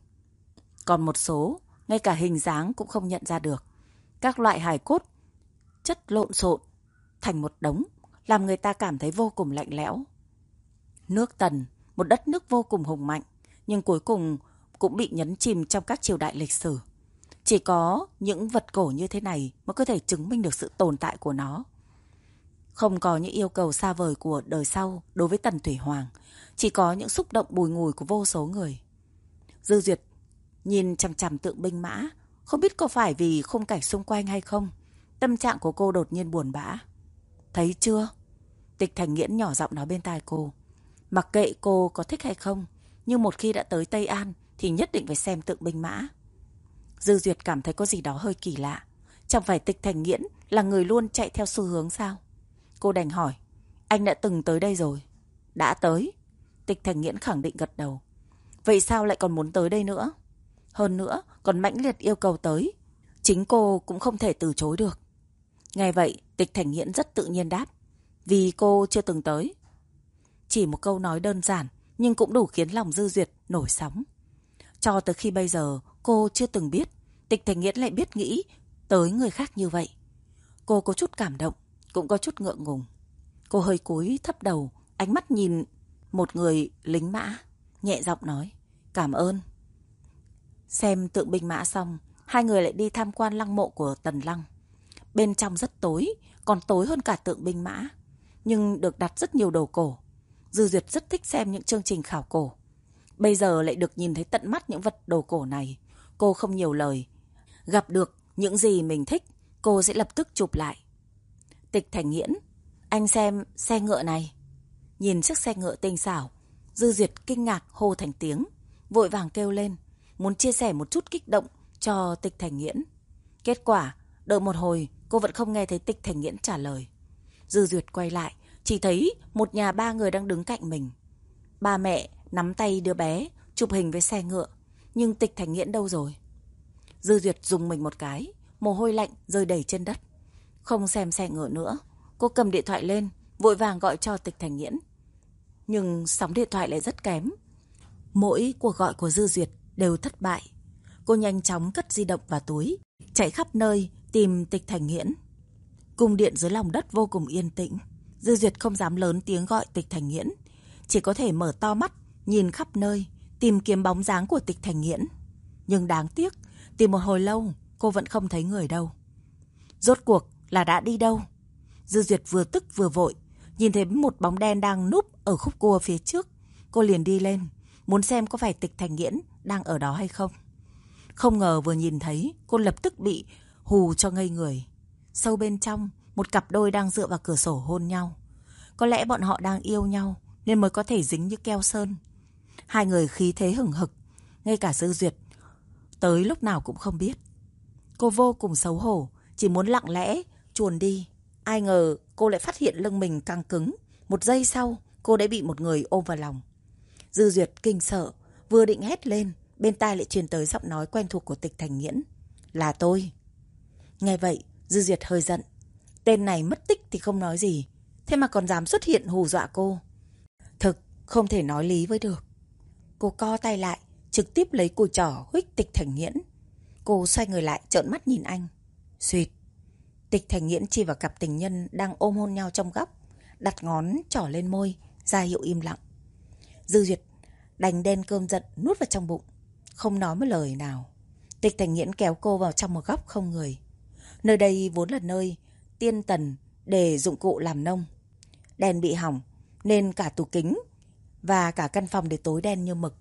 Còn một số, ngay cả hình dáng cũng không nhận ra được. Các loại hài cốt chất lộn xộn thành một đống, làm người ta cảm thấy vô cùng lạnh lẽo. Nước Tần, một đất nước vô cùng hùng mạnh, nhưng cuối cùng cũng bị nhấn chìm trong các triều đại lịch sử. Chỉ có những vật cổ như thế này mới có thể chứng minh được sự tồn tại của nó. Không có những yêu cầu xa vời của đời sau đối với Tần Thủy Hoàng, chỉ có những xúc động bùi ngùi của vô số người. Dư Duyệt nhìn chằm chằm tượng binh mã. Không biết có phải vì khung cảnh xung quanh hay không. Tâm trạng của cô đột nhiên buồn bã. Thấy chưa? Tịch Thành Nghiễn nhỏ giọng nói bên tai cô. Mặc kệ cô có thích hay không, nhưng một khi đã tới Tây An thì nhất định phải xem tượng binh mã. Dư Duyệt cảm thấy có gì đó hơi kỳ lạ. Chẳng phải Tịch Thành Nghiễn là người luôn chạy theo xu hướng sao? Cô đành hỏi, anh đã từng tới đây rồi. Đã tới. Tịch Thành Nghiễn khẳng định gật đầu. Vậy sao lại còn muốn tới đây nữa? Hơn nữa, còn mãnh liệt yêu cầu tới. Chính cô cũng không thể từ chối được. Ngay vậy, Tịch Thành Nghiễn rất tự nhiên đáp. Vì cô chưa từng tới. Chỉ một câu nói đơn giản, nhưng cũng đủ khiến lòng dư duyệt nổi sóng. Cho tới khi bây giờ, cô chưa từng biết. Tịch Thành Nghiễn lại biết nghĩ tới người khác như vậy. Cô có chút cảm động, cũng có chút ngượng ngùng. Cô hơi cúi thấp đầu, ánh mắt nhìn một người lính mã, nhẹ giọng nói, cảm ơn. Xem tượng binh mã xong, hai người lại đi tham quan lăng mộ của Tần Lăng. Bên trong rất tối, còn tối hơn cả tượng binh mã, nhưng được đặt rất nhiều đồ cổ. Dư Duyệt rất thích xem những chương trình khảo cổ. Bây giờ lại được nhìn thấy tận mắt những vật đồ cổ này. Cô không nhiều lời. Gặp được những gì mình thích, cô sẽ lập tức chụp lại. Tịch Thành Nghiễn, anh xem xe ngựa này. Nhìn chiếc xe ngựa tinh xảo, Dư Duyệt kinh ngạc hô thành tiếng, vội vàng kêu lên, muốn chia sẻ một chút kích động cho Tịch Thành Nghiễn. Kết quả, đợi một hồi, cô vẫn không nghe thấy Tịch Thành Nghiễn trả lời. Dư Duyệt quay lại, chỉ thấy một nhà ba người đang đứng cạnh mình. Ba mẹ nắm tay đứa bé, chụp hình với xe ngựa, nhưng Tịch Thành Nghiễn đâu rồi? Dư Duyệt dùng mình một cái, mồ hôi lạnh rơi đầy trên đất. Không xem xe ngựa nữa, cô cầm điện thoại lên, vội vàng gọi cho Tịch Thành Nghiễn. Nhưng sóng điện thoại lại rất kém. Mỗi cuộc gọi của Dư Duyệt đều thất bại. Cô nhanh chóng cất di động vào túi, chạy khắp nơi tìm Tịch Thành Nghiễn. Cung điện dưới lòng đất vô cùng yên tĩnh. Dư Duyệt không dám lớn tiếng gọi Tịch Thành Nghiễn, chỉ có thể mở to mắt, nhìn khắp nơi, tìm kiếm bóng dáng của Tịch Thành Nghiễn. Nhưng đáng tiếc, tìm một hồi lâu, cô vẫn không thấy người đâu. Rốt cuộc là đã đi đâu? Dư Duyệt vừa tức vừa vội, nhìn thấy một bóng đen đang núp ở khúc cua phía trước. Cô liền đi lên, muốn xem có phải Tịch Thành Nghiễn đang ở đó hay không. Không ngờ vừa nhìn thấy, cô lập tức bị hù cho ngây người. Sâu bên trong, một cặp đôi đang dựa vào cửa sổ hôn nhau. Có lẽ bọn họ đang yêu nhau, nên mới có thể dính như keo sơn. Hai người khí thế hừng hực, ngay cả Dư Duyệt, tới lúc nào cũng không biết. Cô vô cùng xấu hổ, chỉ muốn lặng lẽ, chuồn đi. Ai ngờ cô lại phát hiện lưng mình căng cứng. Một giây sau, cô đã bị một người ôm vào lòng. Dư Duyệt kinh sợ, vừa định hét lên, bên tai lại truyền tới giọng nói quen thuộc của tịch thành nghiễn. Là tôi. Nghe vậy, Dư Duyệt hơi giận. Tên này mất tích thì không nói gì, thế mà còn dám xuất hiện hù dọa cô. Thực, không thể nói lý với được. Cô co tay lại, trực tiếp lấy cùi trỏ huých tịch thành nghiễn. Cô xoay người lại trợn mắt nhìn anh. Xuyệt. Tịch thành nghiễn chỉ vào cặp tình nhân đang ôm hôn nhau trong góc, đặt ngón trỏ lên môi, ra hiệu im lặng. Dư duyệt đành đen cơm giận nuốt vào trong bụng, không nói một lời nào. Tịch thành nghiễn kéo cô vào trong một góc không người. Nơi đây vốn là nơi tiên tần để dụng cụ làm nông. Đèn bị hỏng nên cả tủ kính và cả căn phòng đều tối đen như mực.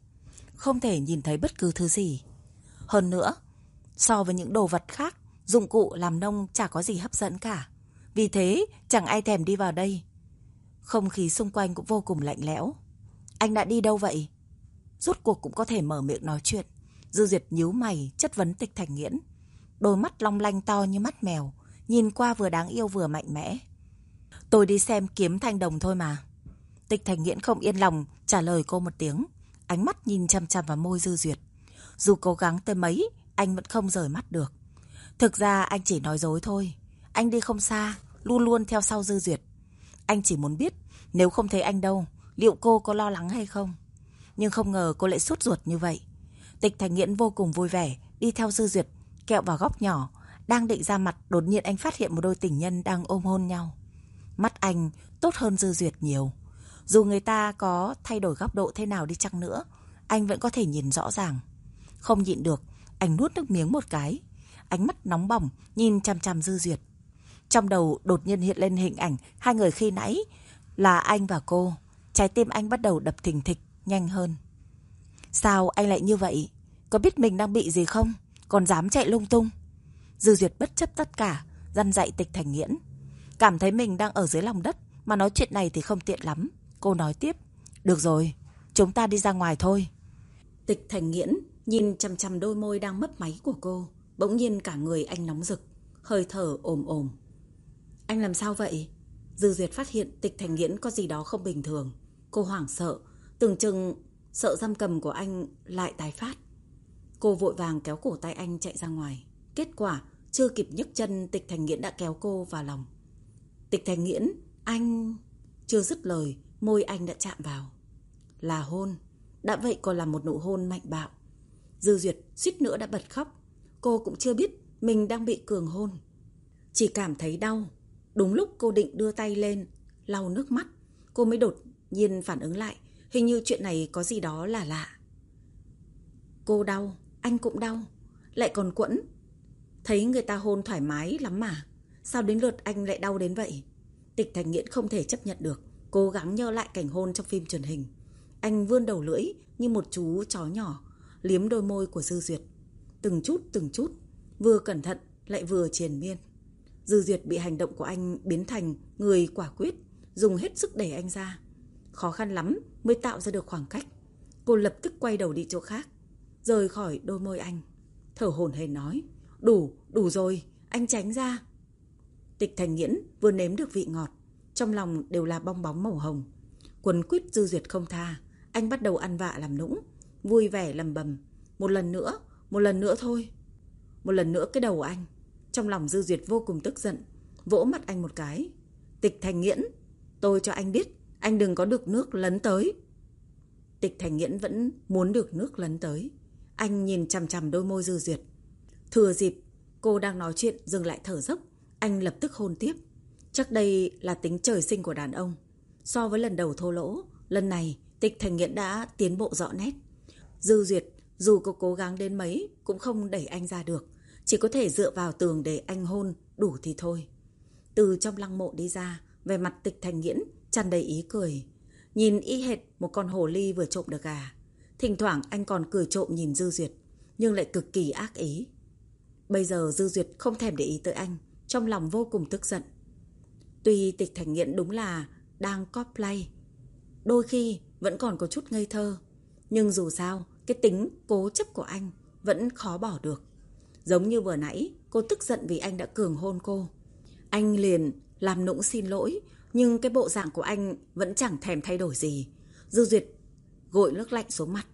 Không thể nhìn thấy bất cứ thứ gì. Hơn nữa, so với những đồ vật khác, dụng cụ làm nông chả có gì hấp dẫn cả. Vì thế, chẳng ai thèm đi vào đây. Không khí xung quanh cũng vô cùng lạnh lẽo. Anh đã đi đâu vậy? Rốt cuộc cũng có thể mở miệng nói chuyện. Dư Diệt nhíu mày, chất vấn tịch thành nghiễn. Đôi mắt long lanh to như mắt mèo, nhìn qua vừa đáng yêu vừa mạnh mẽ. Tôi đi xem kiếm thanh đồng thôi mà. Tịch thành nghiễn không yên lòng, trả lời cô một tiếng. Ánh mắt nhìn chăm chăm vào môi Dư Duyệt. Dù cố gắng tới mấy, anh vẫn không rời mắt được. Thực ra anh chỉ nói dối thôi. Anh đi không xa, luôn luôn theo sau Dư Duyệt. Anh chỉ muốn biết, nếu không thấy anh đâu, liệu cô có lo lắng hay không? Nhưng không ngờ cô lại sốt ruột như vậy. Tịch Thành Nghiễn vô cùng vui vẻ, đi theo Dư Duyệt, kẹo vào góc nhỏ. Đang định ra mặt, đột nhiên anh phát hiện một đôi tình nhân đang ôm hôn nhau. Mắt anh tốt hơn Dư Duyệt nhiều. Dù người ta có thay đổi góc độ thế nào đi chăng nữa, anh vẫn có thể nhìn rõ ràng. Không nhịn được, anh nuốt nước miếng một cái. Ánh mắt nóng bỏng, nhìn chăm chăm Dư Duyệt. Trong đầu đột nhiên hiện lên hình ảnh hai người khi nãy là anh và cô. Trái tim anh bắt đầu đập thình thịch, nhanh hơn. Sao anh lại như vậy? có biết mình đang bị gì không? Còn dám chạy lung tung. Dư Duyệt bất chấp tất cả, dăn dạy tịch thành nghiễn. Cảm thấy mình đang ở dưới lòng đất, mà nói chuyện này thì không tiện lắm. Cô nói tiếp. Được rồi, chúng ta đi ra ngoài thôi. Tịch thành nghiễn nhìn chằm chằm đôi môi đang mấp máy của cô. Bỗng nhiên cả người anh nóng rực, hơi thở ồm ồm. Anh làm sao vậy? Dư Duyệt phát hiện tịch thành nghiễn có gì đó không bình thường. Cô hoảng sợ, tưởng chừng sợ giam cầm của anh lại tái phát. Cô vội vàng kéo cổ tay anh chạy ra ngoài. Kết quả, chưa kịp nhấc chân, tịch thành nghiễn đã kéo cô vào lòng. Tịch thành nghiễn, anh... Chưa dứt lời, môi anh đã chạm vào. Là hôn. Đã vậy còn là một nụ hôn mạnh bạo. Dư Duyệt suýt nữa đã bật khóc. Cô cũng chưa biết mình đang bị cường hôn. Chỉ cảm thấy đau. Đúng lúc cô định đưa tay lên, lau nước mắt, cô mới đột nhiên phản ứng lại. Hình như chuyện này có gì đó là lạ. Cô đau, anh cũng đau, lại còn quẫn. Thấy người ta hôn thoải mái lắm mà. Sao đến lượt anh lại đau đến vậy? Tịch Thành Nghiễn không thể chấp nhận được, cố gắng nhớ lại cảnh hôn trong phim truyền hình. Anh vươn đầu lưỡi như một chú chó nhỏ, liếm đôi môi của Dư Duyệt. Từng chút từng chút, vừa cẩn thận lại vừa triền miên. Dư Duyệt bị hành động của anh biến thành người quả quyết, dùng hết sức đẩy anh ra. Khó khăn lắm mới tạo ra được khoảng cách. Cô lập tức quay đầu đi chỗ khác, rời khỏi đôi môi anh. Thở hổn hển nói, đủ, đủ rồi, anh tránh ra. Tịch Thành Nghiễn vừa nếm được vị ngọt, trong lòng đều là bong bóng màu hồng. Quần quýt Dư Duyệt không tha, anh bắt đầu ăn vạ làm nũng, vui vẻ lầm bầm. Một lần nữa, một lần nữa thôi. Một lần nữa cái đầu anh. Trong lòng Dư Duyệt vô cùng tức giận, vỗ mặt anh một cái. Tịch Thành Nghiễn, tôi cho anh biết, anh đừng có được nước lấn tới. Tịch Thành Nghiễn vẫn muốn được nước lấn tới. Anh nhìn chằm chằm đôi môi Dư Duyệt. Thừa dịp, cô đang nói chuyện dừng lại thở dốc, anh lập tức hôn tiếp. Chắc đây là tính trời sinh của đàn ông. So với lần đầu thô lỗ, lần này Tịch Thành Nghiễn đã tiến bộ rõ nét. Dư Duyệt, dù có cố gắng đến mấy, cũng không đẩy anh ra được. Chỉ có thể dựa vào tường để anh hôn, đủ thì thôi. Từ trong lăng mộ đi ra, về mặt Tịch Thành Nghiễn, tràn đầy ý cười. Nhìn y hệt một con hồ ly vừa trộm được gà. Thỉnh thoảng anh còn cười trộm nhìn Dư Duyệt, nhưng lại cực kỳ ác ý. Bây giờ Dư Duyệt không thèm để ý tới anh, trong lòng vô cùng tức giận. Tuy tịch thành nghiện đúng là đang cosplay, đôi khi vẫn còn có chút ngây thơ, nhưng dù sao, cái tính cố chấp của anh vẫn khó bỏ được. Giống như vừa nãy, cô tức giận vì anh đã cường hôn cô. Anh liền làm nũng xin lỗi, nhưng cái bộ dạng của anh vẫn chẳng thèm thay đổi gì. Dư Duyệt gội nước lạnh xuống mặt,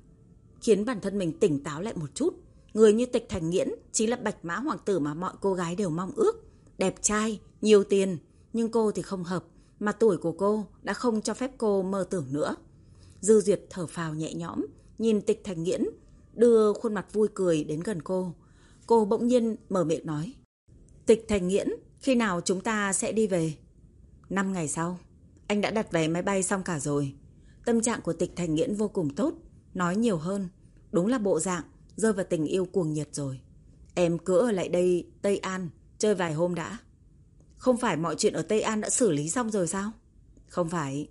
khiến bản thân mình tỉnh táo lại một chút. Người như tịch thành nghiễn chính là bạch mã hoàng tử mà mọi cô gái đều mong ước. Đẹp trai, nhiều tiền, nhưng cô thì không hợp, mà tuổi của cô đã không cho phép cô mơ tưởng nữa. Dư Duyệt thở phào nhẹ nhõm, nhìn tịch thành nghiễn, đưa khuôn mặt vui cười đến gần cô. Cô bỗng nhiên mở miệng nói. Tịch thành nghiễn, khi nào chúng ta sẽ đi về? Năm ngày sau, anh đã đặt vé máy bay xong cả rồi. Tâm trạng của tịch thành nghiễn vô cùng tốt, nói nhiều hơn. Đúng là bộ dạng, rơi vào tình yêu cuồng nhiệt rồi. Em cứ ở lại đây, Tây An, chơi vài hôm đã. Không phải mọi chuyện ở Tây An đã xử lý xong rồi sao? Không phải.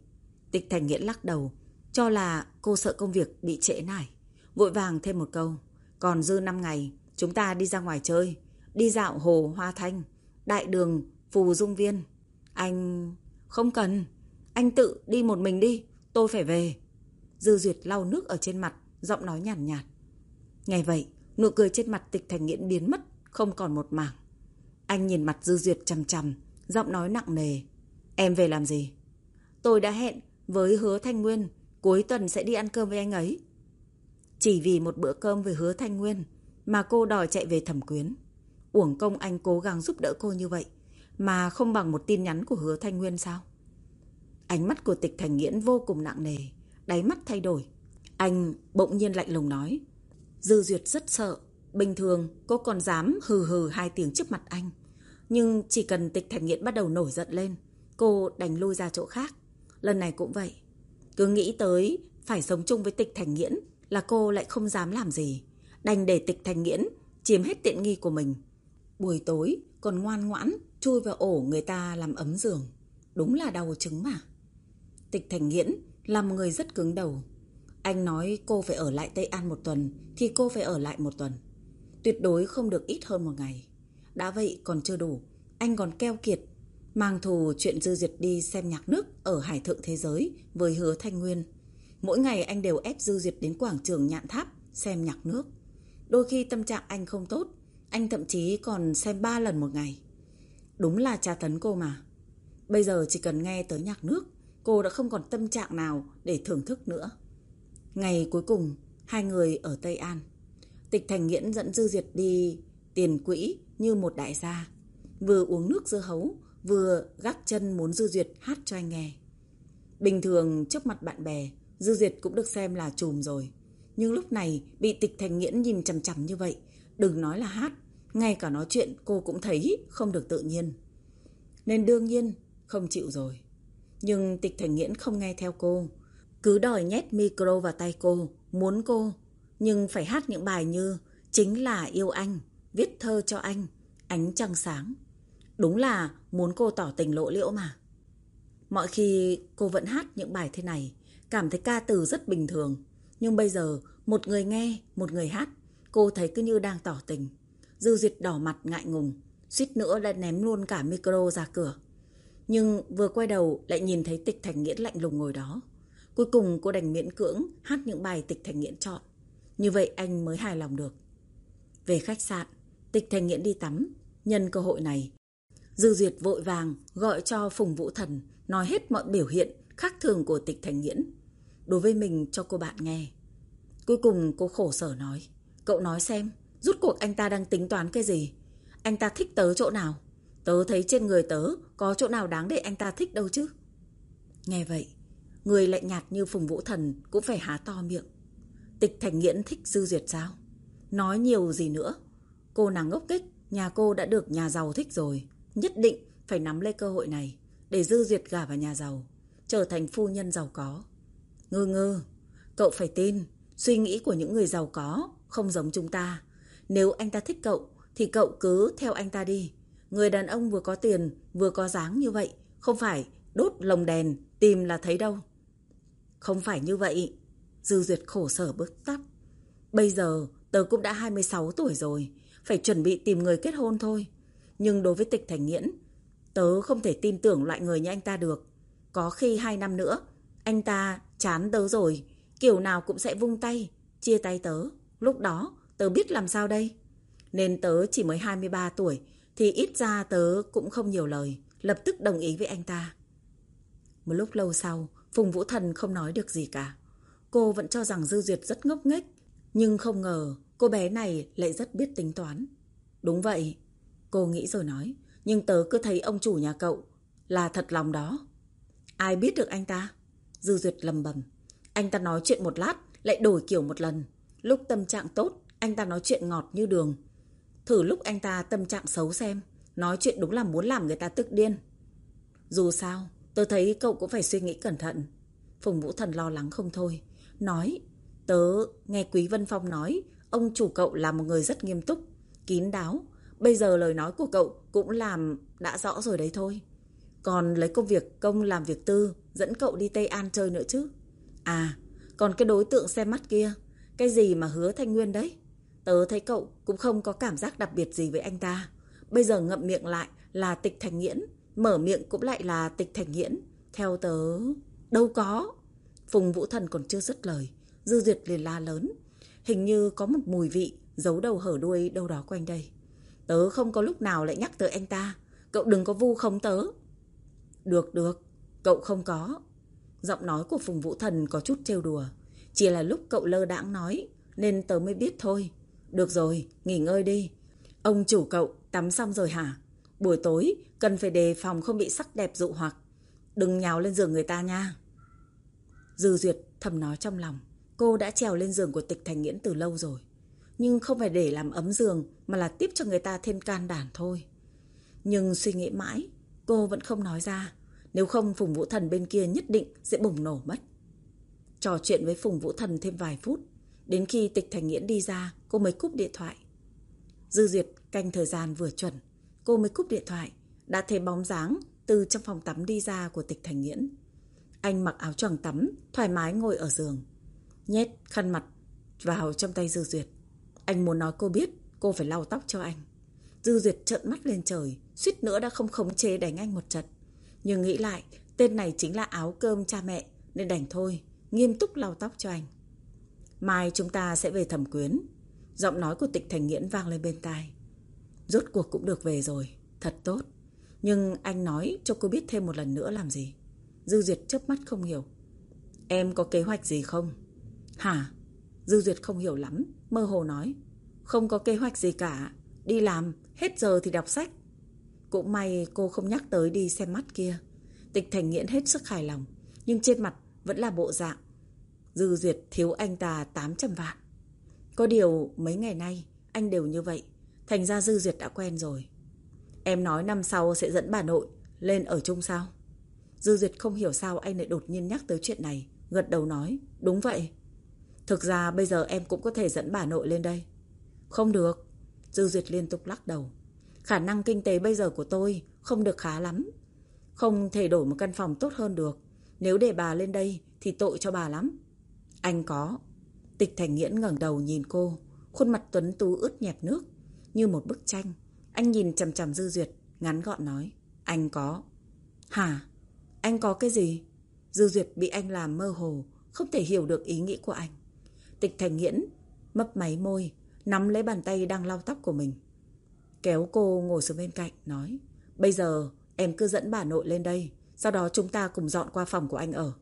Tịch Thành Nghiễn lắc đầu, cho là cô sợ công việc bị trễ nải. Vội vàng thêm một câu. Còn dư 5 ngày, chúng ta đi ra ngoài chơi. Đi dạo hồ Hoa Thanh, đại đường Phù Dung Viên. Anh... Không cần. Anh tự đi một mình đi. Tôi phải về. Dư Duyệt lau nước ở trên mặt, giọng nói nhàn nhạt, nhạt. Ngày vậy, nụ cười trên mặt tịch thành nghiễn biến mất, không còn một mảng. Anh nhìn mặt Dư Duyệt chằm chằm, giọng nói nặng nề. Em về làm gì? Tôi đã hẹn với hứa Thanh Nguyên, cuối tuần sẽ đi ăn cơm với anh ấy. Chỉ vì một bữa cơm với hứa Thanh Nguyên mà cô đòi chạy về thẩm quyến. Uổng công anh cố gắng giúp đỡ cô như vậy, mà không bằng một tin nhắn của hứa Thanh Nguyên sao? Ánh mắt của tịch thành nghiễn vô cùng nặng nề, đáy mắt thay đổi. Anh bỗng nhiên lạnh lùng nói. Dư Duyệt rất sợ, bình thường cô còn dám hừ hừ hai tiếng trước mặt anh. Nhưng chỉ cần tịch thành nghiễn bắt đầu nổi giận lên, cô đành lui ra chỗ khác. Lần này cũng vậy. Cứ nghĩ tới phải sống chung với tịch thành nghiễn là cô lại không dám làm gì. Đành để tịch thành nghiễn chiếm hết tiện nghi của mình. Buổi tối, còn ngoan ngoãn chui vào ổ người ta làm ấm giường. Đúng là đau trứng mà. Tịch thành nghiễn là một người rất cứng đầu. Anh nói cô phải ở lại Tây An một tuần thì cô phải ở lại một tuần. Tuyệt đối không được ít hơn một ngày. Đã vậy còn chưa đủ. Anh còn keo kiệt. Mang thù chuyện Dư Diệt đi xem nhạc nước ở Hải Thượng Thế Giới với hứa Thanh Nguyên. Mỗi ngày anh đều ép Dư Diệt đến quảng trường nhạn tháp xem nhạc nước. Đôi khi tâm trạng anh không tốt. Anh thậm chí còn xem ba lần một ngày. Đúng là tra tấn cô mà. Bây giờ chỉ cần nghe tới nhạc nước, cô đã không còn tâm trạng nào để thưởng thức nữa. Ngày cuối cùng, hai người ở Tây An. Tịch Thành Nghiễn dẫn Dư Diệt đi tiền quỹ như một đại gia. Vừa uống nước dưa hấu, vừa gác chân muốn Dư Duyệt hát cho anh nghe. Bình thường trước mặt bạn bè, Dư Duyệt cũng được xem là trùm rồi. Nhưng lúc này bị tịch thành nghiễn nhìn chằm chằm như vậy, đừng nói là hát, ngay cả nói chuyện cô cũng thấy không được tự nhiên. Nên đương nhiên không chịu rồi. Nhưng tịch thành nghiễn không nghe theo cô, cứ đòi nhét micro vào tay cô, muốn cô, nhưng phải hát những bài như Chính là yêu anh, viết thơ cho anh, ánh trăng sáng. Đúng là muốn cô tỏ tình lộ liễu mà. Mọi khi cô vẫn hát những bài thế này, cảm thấy ca từ rất bình thường. Nhưng bây giờ, một người nghe, một người hát, cô thấy cứ như đang tỏ tình. Dư Diệt đỏ mặt ngại ngùng, suýt nữa đã ném luôn cả micro ra cửa. Nhưng vừa quay đầu lại nhìn thấy tịch thành nghiễn lạnh lùng ngồi đó. Cuối cùng cô đành miễn cưỡng hát những bài tịch thành nghiễn chọn. Như vậy anh mới hài lòng được. Về khách sạn, tịch thành nghiễn đi tắm. Nhân cơ hội này, Dư Duyệt vội vàng gọi cho Phùng Vũ Thần nói hết mọi biểu hiện khác thường của tịch thành nghiễn. Đối với mình cho cô bạn nghe. Cuối cùng cô khổ sở nói. Cậu nói xem, rút cuộc anh ta đang tính toán cái gì? Anh ta thích tớ chỗ nào? Tớ thấy trên người tớ có chỗ nào đáng để anh ta thích đâu chứ? Nghe vậy, người lạnh nhạt như Phùng Vũ Thần cũng phải há to miệng. Tịch Thành Nghiễn thích Dư Duyệt sao? Nói nhiều gì nữa? Cô nàng ngốc kích, nhà cô đã được nhà giàu thích rồi. Nhất định phải nắm lấy cơ hội này để Dư Duyệt gả vào nhà giàu, trở thành phu nhân giàu có. Ngư ngư, cậu phải tin, suy nghĩ của những người giàu có không giống chúng ta. Nếu anh ta thích cậu, thì cậu cứ theo anh ta đi. Người đàn ông vừa có tiền, vừa có dáng như vậy, không phải đốt lồng đèn, tìm là thấy đâu. Không phải như vậy. Dư Duyệt khổ sở bước tắt. Bây giờ, tớ cũng đã 26 tuổi rồi, phải chuẩn bị tìm người kết hôn thôi. Nhưng đối với tịch thành nghiễn, tớ không thể tin tưởng loại người như anh ta được. Có khi hai năm nữa, anh ta chán tớ rồi, kiểu nào cũng sẽ vung tay, chia tay tớ. Lúc đó, tớ biết làm sao đây? Nên tớ chỉ mới 23 tuổi, thì ít ra tớ cũng không nhiều lời, lập tức đồng ý với anh ta. Một lúc lâu sau, Phùng Vũ Thần không nói được gì cả. Cô vẫn cho rằng Dư Duyệt rất ngốc nghếch, nhưng không ngờ cô bé này lại rất biết tính toán. Đúng vậy, cô nghĩ rồi nói, nhưng tớ cứ thấy ông chủ nhà cậu là thật lòng đó. Ai biết được anh ta? Dư Duyệt lầm bầm. Anh ta nói chuyện một lát, lại đổi kiểu một lần. Lúc tâm trạng tốt, anh ta nói chuyện ngọt như đường. Thử lúc anh ta tâm trạng xấu xem, nói chuyện đúng là muốn làm người ta tức điên. Dù sao, tớ thấy cậu cũng phải suy nghĩ cẩn thận. Phùng Vũ Thần lo lắng không thôi. Nói, tớ nghe Quý Vân Phong nói, ông chủ cậu là một người rất nghiêm túc, kín đáo. Bây giờ lời nói của cậu cũng làm đã rõ rồi đấy thôi. Còn lấy công việc công làm việc tư, dẫn cậu đi Tây An chơi nữa chứ. À, còn cái đối tượng xem mắt kia, cái gì mà hứa Thanh Nguyên đấy? Tớ thấy cậu cũng không có cảm giác đặc biệt gì với anh ta. Bây giờ ngậm miệng lại là tịch thành nghiễn, mở miệng cũng lại là tịch thành nghiễn. Theo tớ... Đâu có. Phùng Vũ Thần còn chưa dứt lời. Dư Duyệt liền la lớn. Hình như có một mùi vị giấu đầu hở đuôi đâu đó quanh đây. Tớ không có lúc nào lại nhắc tới anh ta. Cậu đừng có vu khống tớ. Được, được. Cậu không có. Giọng nói của Phùng Vũ Thần có chút trêu đùa. Chỉ là lúc cậu lơ đãng nói, nên tớ mới biết thôi. Được rồi, nghỉ ngơi đi. Ông chủ cậu tắm xong rồi hả? Buổi tối cần phải đề phòng không bị sắc đẹp dụ hoặc. Đừng nhào lên giường người ta nha. Dư Duyệt thầm nói trong lòng. Cô đã trèo lên giường của tịch thành nghiễn từ lâu rồi. Nhưng không phải để làm ấm giường mà là tiếp cho người ta thêm can đảm thôi. Nhưng suy nghĩ mãi, cô vẫn không nói ra. Nếu không Phùng Vũ Thần bên kia nhất định sẽ bùng nổ mất. Trò chuyện với Phùng Vũ Thần thêm vài phút. Đến khi tịch thành nghiễn đi ra, cô mới cúp điện thoại. Dư Duyệt canh thời gian vừa chuẩn. Cô mới cúp điện thoại. Đã thấy bóng dáng từ trong phòng tắm đi ra của tịch thành nghiễn. Anh mặc áo choàng tắm, thoải mái ngồi ở giường. nhét khăn mặt vào trong tay Dư Duyệt. Anh muốn nói cô biết cô phải lau tóc cho anh. Dư Duyệt trợn mắt lên trời, suýt nữa đã không khống chế đánh anh một trận. Nhưng nghĩ lại, tên này chính là áo cơm cha mẹ, nên đành thôi, nghiêm túc lau tóc cho anh. Mai chúng ta sẽ về thẩm quyến. Giọng nói của tịch thành nghiễn vang lên bên tai. Rốt cuộc cũng được về rồi, thật tốt. Nhưng anh nói cho cô biết thêm một lần nữa làm gì. Dư Duyệt chớp mắt không hiểu. Em có kế hoạch gì không? Hả? Dư Duyệt không hiểu lắm, mơ hồ nói. Không có kế hoạch gì cả. Đi làm, hết giờ thì đọc sách. Cũng may cô không nhắc tới đi xem mắt kia. Tịch Thành Nghiễn hết sức hài lòng, nhưng trên mặt vẫn là bộ dạng. Dư Duyệt thiếu anh ta 800 vạn. Có điều mấy ngày nay anh đều như vậy, thành ra Dư Duyệt đã quen rồi. Em nói năm sau sẽ dẫn bà nội lên ở chung sao? Dư Duyệt không hiểu sao anh lại đột nhiên nhắc tới chuyện này, gật đầu nói, đúng vậy. Thực ra bây giờ em cũng có thể dẫn bà nội lên đây. Không được. Dư Duyệt liên tục lắc đầu. Khả năng kinh tế bây giờ của tôi không được khá lắm. Không thể đổi một căn phòng tốt hơn được. Nếu để bà lên đây thì tội cho bà lắm. Anh có. Tịch Thành Nghiễn ngẩng đầu nhìn cô. Khuôn mặt tuấn tú ướt nhẹp nước. Như một bức tranh. Anh nhìn chầm chầm Dư Duyệt. Ngắn gọn nói. Anh có. Hả? Anh có cái gì? Dư Duyệt bị anh làm mơ hồ. Không thể hiểu được ý nghĩ của anh. Tịch Thành Nghiễn mấp máy môi, nắm lấy bàn tay đang lau tóc của mình. Kéo cô ngồi xuống bên cạnh, nói Bây giờ em cứ dẫn bà nội lên đây, sau đó chúng ta cùng dọn qua phòng của anh ở.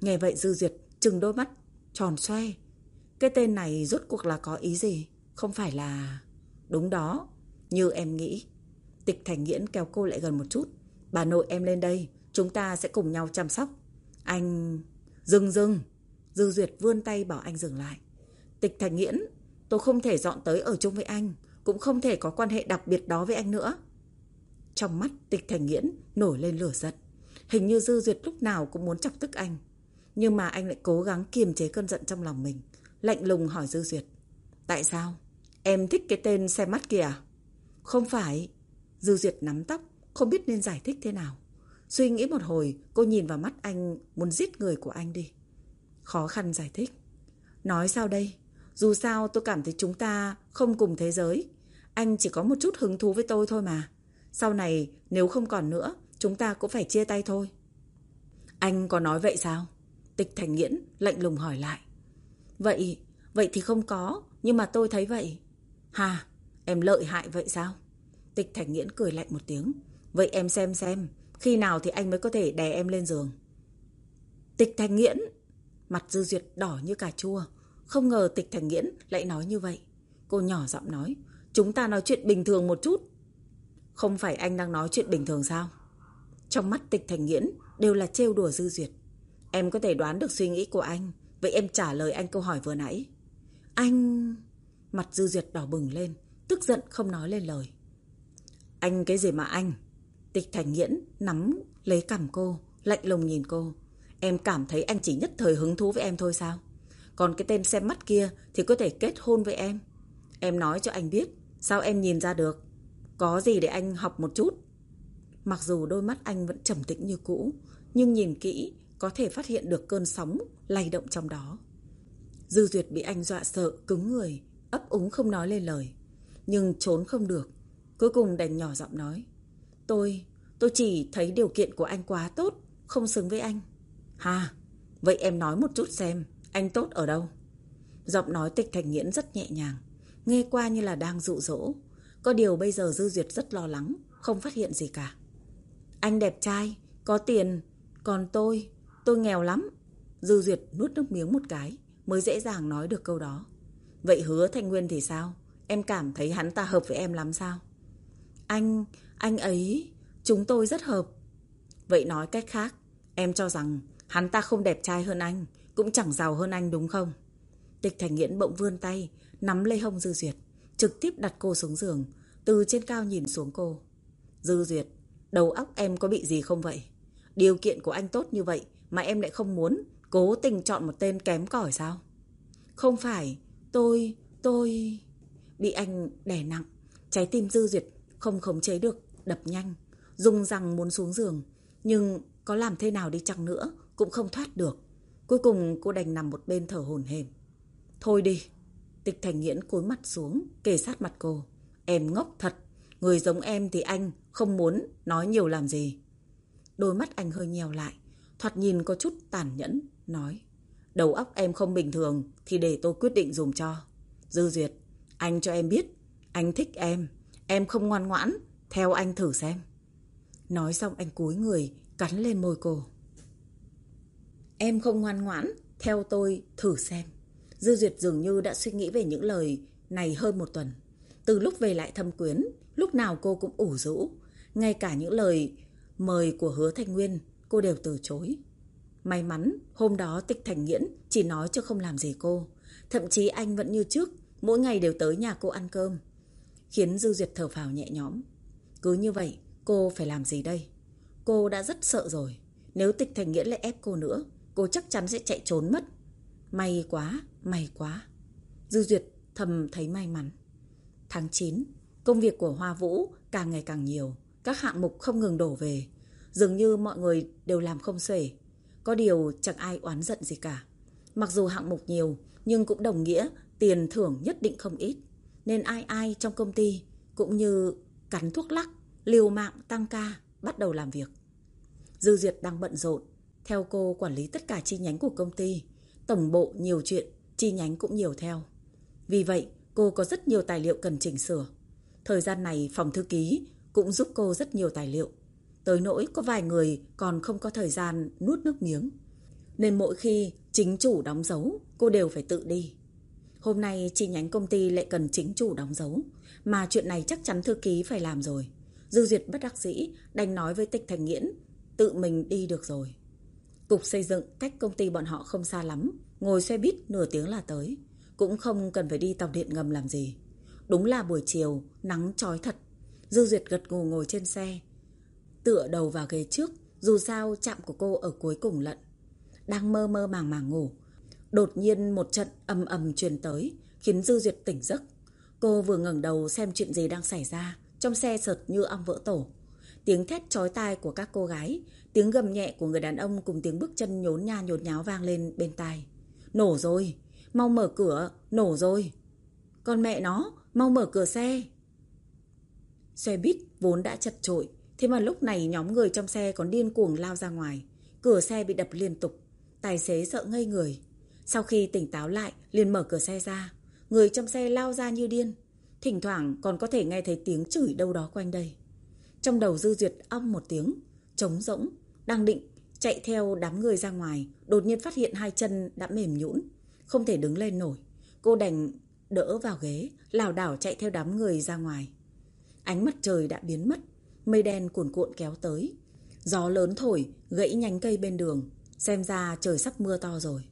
Nghe vậy Dư Duyệt trừng đôi mắt, tròn xoe. Cái tên này rốt cuộc là có ý gì? Không phải là... Đúng đó, như em nghĩ. Tịch Thành Nghiễn kéo cô lại gần một chút. Bà nội em lên đây, chúng ta sẽ cùng nhau chăm sóc. Anh... Dừng dừng! Dư Duyệt vươn tay bảo anh dừng lại. Tịch Thành Nghiễn, tôi không thể dọn tới ở chung với anh, cũng không thể có quan hệ đặc biệt đó với anh nữa. Trong mắt Tịch Thành Nghiễn nổi lên lửa giận. Hình như Dư Duyệt lúc nào cũng muốn chọc tức anh. Nhưng mà anh lại cố gắng kiềm chế cơn giận trong lòng mình. Lạnh lùng hỏi Dư Duyệt. Tại sao? Em thích cái tên xe mắt kìa. À? Không phải. Dư Duyệt nắm tóc, không biết nên giải thích thế nào. Suy nghĩ một hồi, cô nhìn vào mắt anh, muốn giết người của anh đi. Khó khăn giải thích. Nói sao đây? Dù sao tôi cảm thấy chúng ta không cùng thế giới. Anh chỉ có một chút hứng thú với tôi thôi mà. Sau này nếu không còn nữa, chúng ta cũng phải chia tay thôi. Anh có nói vậy sao? Tịch Thành Nghiễn lạnh lùng hỏi lại. Vậy, vậy thì không có, nhưng mà tôi thấy vậy. Hà, em lợi hại vậy sao? Tịch Thành Nghiễn cười lạnh một tiếng. Vậy em xem xem, khi nào thì anh mới có thể đè em lên giường? Tịch Thành Nghiễn! Mặt Dư Duyệt đỏ như cà chua. Không ngờ tịch thành nghiễn lại nói như vậy. Cô nhỏ giọng nói. Chúng ta nói chuyện bình thường một chút. Không phải anh đang nói chuyện bình thường sao? Trong mắt tịch thành nghiễn đều là trêu đùa Dư Duyệt. Em có thể đoán được suy nghĩ của anh. Vậy em trả lời anh câu hỏi vừa nãy. Anh... Mặt Dư Duyệt đỏ bừng lên. Tức giận không nói lên lời. Anh cái gì mà anh? Tịch thành nghiễn nắm lấy cằm cô. Lạnh lùng nhìn cô. Em cảm thấy anh chỉ nhất thời hứng thú với em thôi sao? Còn cái tên xem mắt kia thì có thể kết hôn với em. Em nói cho anh biết, sao em nhìn ra được? Có gì để anh học một chút? Mặc dù đôi mắt anh vẫn trầm tĩnh như cũ, nhưng nhìn kỹ có thể phát hiện được cơn sóng lay động trong đó. Dư Duyệt bị anh dọa sợ, cứng người, ấp úng không nói lên lời. Nhưng trốn không được, cuối cùng đành nhỏ giọng nói. Tôi, tôi chỉ thấy điều kiện của anh quá tốt, không xứng với anh. Ha, vậy em nói một chút xem, anh tốt ở đâu? Giọng nói tịch thành nghiễn rất nhẹ nhàng, nghe qua như là đang dụ dỗ. Có điều bây giờ Dư Duyệt rất lo lắng, không phát hiện gì cả. Anh đẹp trai, có tiền, còn tôi, tôi nghèo lắm. Dư Duyệt nuốt nước miếng một cái, mới dễ dàng nói được câu đó. Vậy hứa Thanh Nguyên thì sao? Em cảm thấy hắn ta hợp với em lắm sao? Anh, anh ấy, chúng tôi rất hợp. Vậy nói cách khác, em cho rằng Hắn ta không đẹp trai hơn anh, cũng chẳng giàu hơn anh đúng không? Tịch Thành Nghiễn bỗng vươn tay, nắm lấy hông Dư Duyệt, trực tiếp đặt cô xuống giường, từ trên cao nhìn xuống cô. Dư Duyệt, đầu óc em có bị gì không vậy? Điều kiện của anh tốt như vậy mà em lại không muốn, cố tình chọn một tên kém cỏi sao? Không phải, tôi, tôi... Bị anh đè nặng, trái tim Dư Duyệt không khống chế được, đập nhanh, dùng rằng muốn xuống giường. Nhưng có làm thế nào đi chăng nữa cũng không thoát được. Cuối cùng cô đành nằm một bên thở hổn hển. Thôi đi. Tịch Thành Nghiễn cúi mặt xuống, kề sát mặt cô. Em ngốc thật. Người giống em thì anh không muốn nói nhiều làm gì. Đôi mắt anh hơi nhèo lại, thoạt nhìn có chút tàn nhẫn, nói. Đầu óc em không bình thường thì để tôi quyết định dùng cho. Dư Duyệt, anh cho em biết, anh thích em. Em không ngoan ngoãn, theo anh thử xem. Nói xong anh cúi người, cắn lên môi cô. Em không ngoan ngoãn, theo tôi thử xem. Dư Duyệt dường như đã suy nghĩ về những lời này hơn một tuần. Từ lúc về lại thâm quyến, lúc nào cô cũng ủ rũ. Ngay cả những lời mời của hứa Thanh Nguyên, cô đều từ chối. May mắn, hôm đó Tịch Thành Nghiễn chỉ nói cho không làm gì cô. Thậm chí anh vẫn như trước, mỗi ngày đều tới nhà cô ăn cơm. Khiến Dư Duyệt thở phào nhẹ nhõm. Cứ như vậy, cô phải làm gì đây? Cô đã rất sợ rồi. Nếu Tịch Thành Nghĩa lại ép cô nữa, cô chắc chắn sẽ chạy trốn mất. May quá, may quá. Dư Duyệt thầm thấy may mắn. Tháng 9, công việc của Hoa Vũ càng ngày càng nhiều. Các hạng mục không ngừng đổ về. Dường như mọi người đều làm không xuể. Có điều chẳng ai oán giận gì cả. Mặc dù hạng mục nhiều, nhưng cũng đồng nghĩa tiền thưởng nhất định không ít. Nên ai ai trong công ty cũng như cắn thuốc lắc, liều mạng tăng ca, bắt đầu làm việc. Dư Duyệt đang bận rộn. Theo cô quản lý tất cả chi nhánh của công ty. Tổng bộ nhiều chuyện, chi nhánh cũng nhiều theo. Vì vậy, cô có rất nhiều tài liệu cần chỉnh sửa. Thời gian này phòng thư ký cũng giúp cô rất nhiều tài liệu. Tới nỗi có vài người còn không có thời gian nuốt nước miếng. Nên mỗi khi chính chủ đóng dấu, cô đều phải tự đi. Hôm nay chi nhánh công ty lại cần chính chủ đóng dấu. Mà chuyện này chắc chắn thư ký phải làm rồi. Dư Duyệt bất đắc dĩ, đành nói với Tịch Thành Nghiễn, tự mình đi được rồi. Cục xây dựng cách công ty bọn họ không xa lắm, ngồi xe buýt nửa tiếng là tới. Cũng không cần phải đi tàu điện ngầm làm gì. Đúng là buổi chiều, nắng trói thật. Dư Duyệt gật gù ngồi trên xe. Tựa đầu vào ghế trước, dù sao chạm của cô ở cuối cùng lận. Đang mơ mơ màng màng ngủ. Đột nhiên một trận ầm ầm truyền tới, khiến Dư Duyệt tỉnh giấc. Cô vừa ngẩng đầu xem chuyện gì đang xảy ra, trong xe sợt như ong vỡ tổ. Tiếng thét chói tai của các cô gái, tiếng gầm nhẹ của người đàn ông cùng tiếng bước chân nhốn nha nhột nháo vang lên bên tai. Nổ rồi, mau mở cửa, nổ rồi. Con mẹ nó, mau mở cửa xe. Xe buýt vốn đã chật trội, thế mà lúc này nhóm người trong xe còn điên cuồng lao ra ngoài. Cửa xe bị đập liên tục, tài xế sợ ngây người. Sau khi tỉnh táo lại, liền mở cửa xe ra. Người trong xe lao ra như điên. Thỉnh thoảng còn có thể nghe thấy tiếng chửi đâu đó quanh đây. Trong đầu dư duyệt ong một tiếng, trống rỗng, đang định chạy theo đám người ra ngoài, đột nhiên phát hiện hai chân đã mềm nhũn, không thể đứng lên nổi. Cô đành đỡ vào ghế, lảo đảo chạy theo đám người ra ngoài. Ánh mặt trời đã biến mất, mây đen cuồn cuộn kéo tới. Gió lớn thổi, gãy nhánh cây bên đường, xem ra trời sắp mưa to rồi.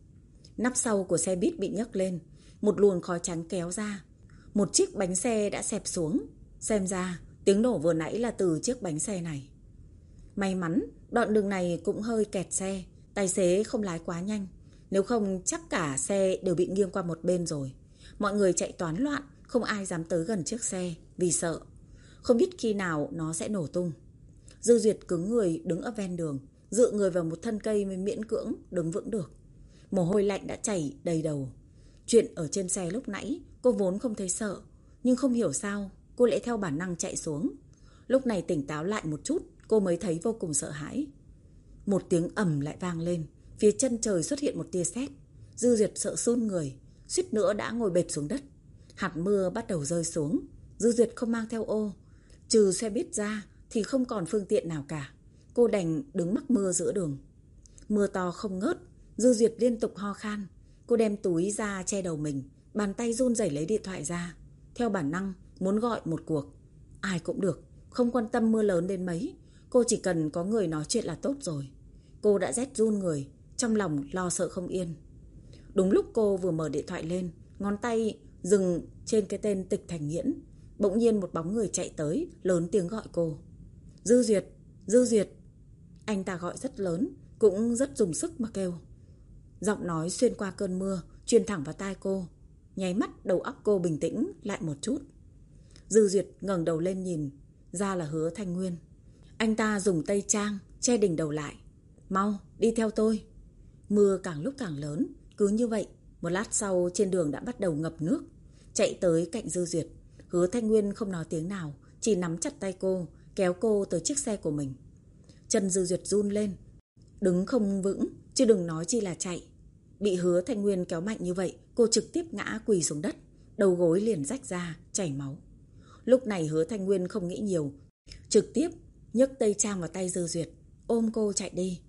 Nắp sau của xe buýt bị nhấc lên, một luồng khói trắng kéo ra. Một chiếc bánh xe đã xẹp xuống, xem ra tiếng nổ vừa nãy là từ chiếc bánh xe này. May mắn, đoạn đường này cũng hơi kẹt xe, tài xế không lái quá nhanh. Nếu không chắc cả xe đều bị nghiêng qua một bên rồi. Mọi người chạy toán loạn, không ai dám tới gần chiếc xe vì sợ. Không biết khi nào nó sẽ nổ tung. Dư Duyệt cứng người đứng ở ven đường, dựa người vào một thân cây mới miễn cưỡng đứng vững được. Mồ hôi lạnh đã chảy đầy đầu. Chuyện ở trên xe lúc nãy cô vốn không thấy sợ, nhưng không hiểu sao cô lại theo bản năng chạy xuống. Lúc này tỉnh táo lại một chút, cô mới thấy vô cùng sợ hãi. Một tiếng ầm lại vang lên, phía chân trời xuất hiện một tia sét. Dư Duyệt sợ run người, suýt nữa đã ngồi bệt xuống đất. Hạt mưa bắt đầu rơi xuống, Dư Duyệt không mang theo ô, trừ xe buýt ra thì không còn phương tiện nào cả. Cô đành đứng mắc mưa giữa đường. Mưa to không ngớt, Dư Duyệt liên tục ho khan. Cô đem túi ra che đầu mình, bàn tay run rẩy lấy điện thoại ra. Theo bản năng, muốn gọi một cuộc. Ai cũng được, không quan tâm mưa lớn đến mấy. Cô chỉ cần có người nói chuyện là tốt rồi. Cô đã rét run người, trong lòng lo sợ không yên. Đúng lúc cô vừa mở điện thoại lên, ngón tay dừng trên cái tên tịch thành nghiễn. Bỗng nhiên một bóng người chạy tới, lớn tiếng gọi cô. Dư Duyệt, Dư Duyệt. Anh ta gọi rất lớn, cũng rất dùng sức mà kêu. Giọng nói xuyên qua cơn mưa, truyền thẳng vào tai cô. Nháy mắt đầu óc cô bình tĩnh lại một chút. Dư Duyệt ngẩng đầu lên nhìn, ra là hứa Thanh Nguyên. Anh ta dùng tay trang che đỉnh đầu lại. Mau, đi theo tôi. Mưa càng lúc càng lớn, cứ như vậy, một lát sau trên đường đã bắt đầu ngập nước. Chạy tới cạnh Dư Duyệt, hứa Thanh Nguyên không nói tiếng nào, chỉ nắm chặt tay cô, kéo cô tới chiếc xe của mình. Chân Dư Duyệt run lên, đứng không vững, chứ đừng nói chi là chạy. Bị hứa Thanh Nguyên kéo mạnh như vậy, cô trực tiếp ngã quỳ xuống đất, đầu gối liền rách ra, chảy máu. Lúc này hứa Thanh Nguyên không nghĩ nhiều, trực tiếp nhấc tay trang vào tay Dư Duyệt, ôm cô chạy đi.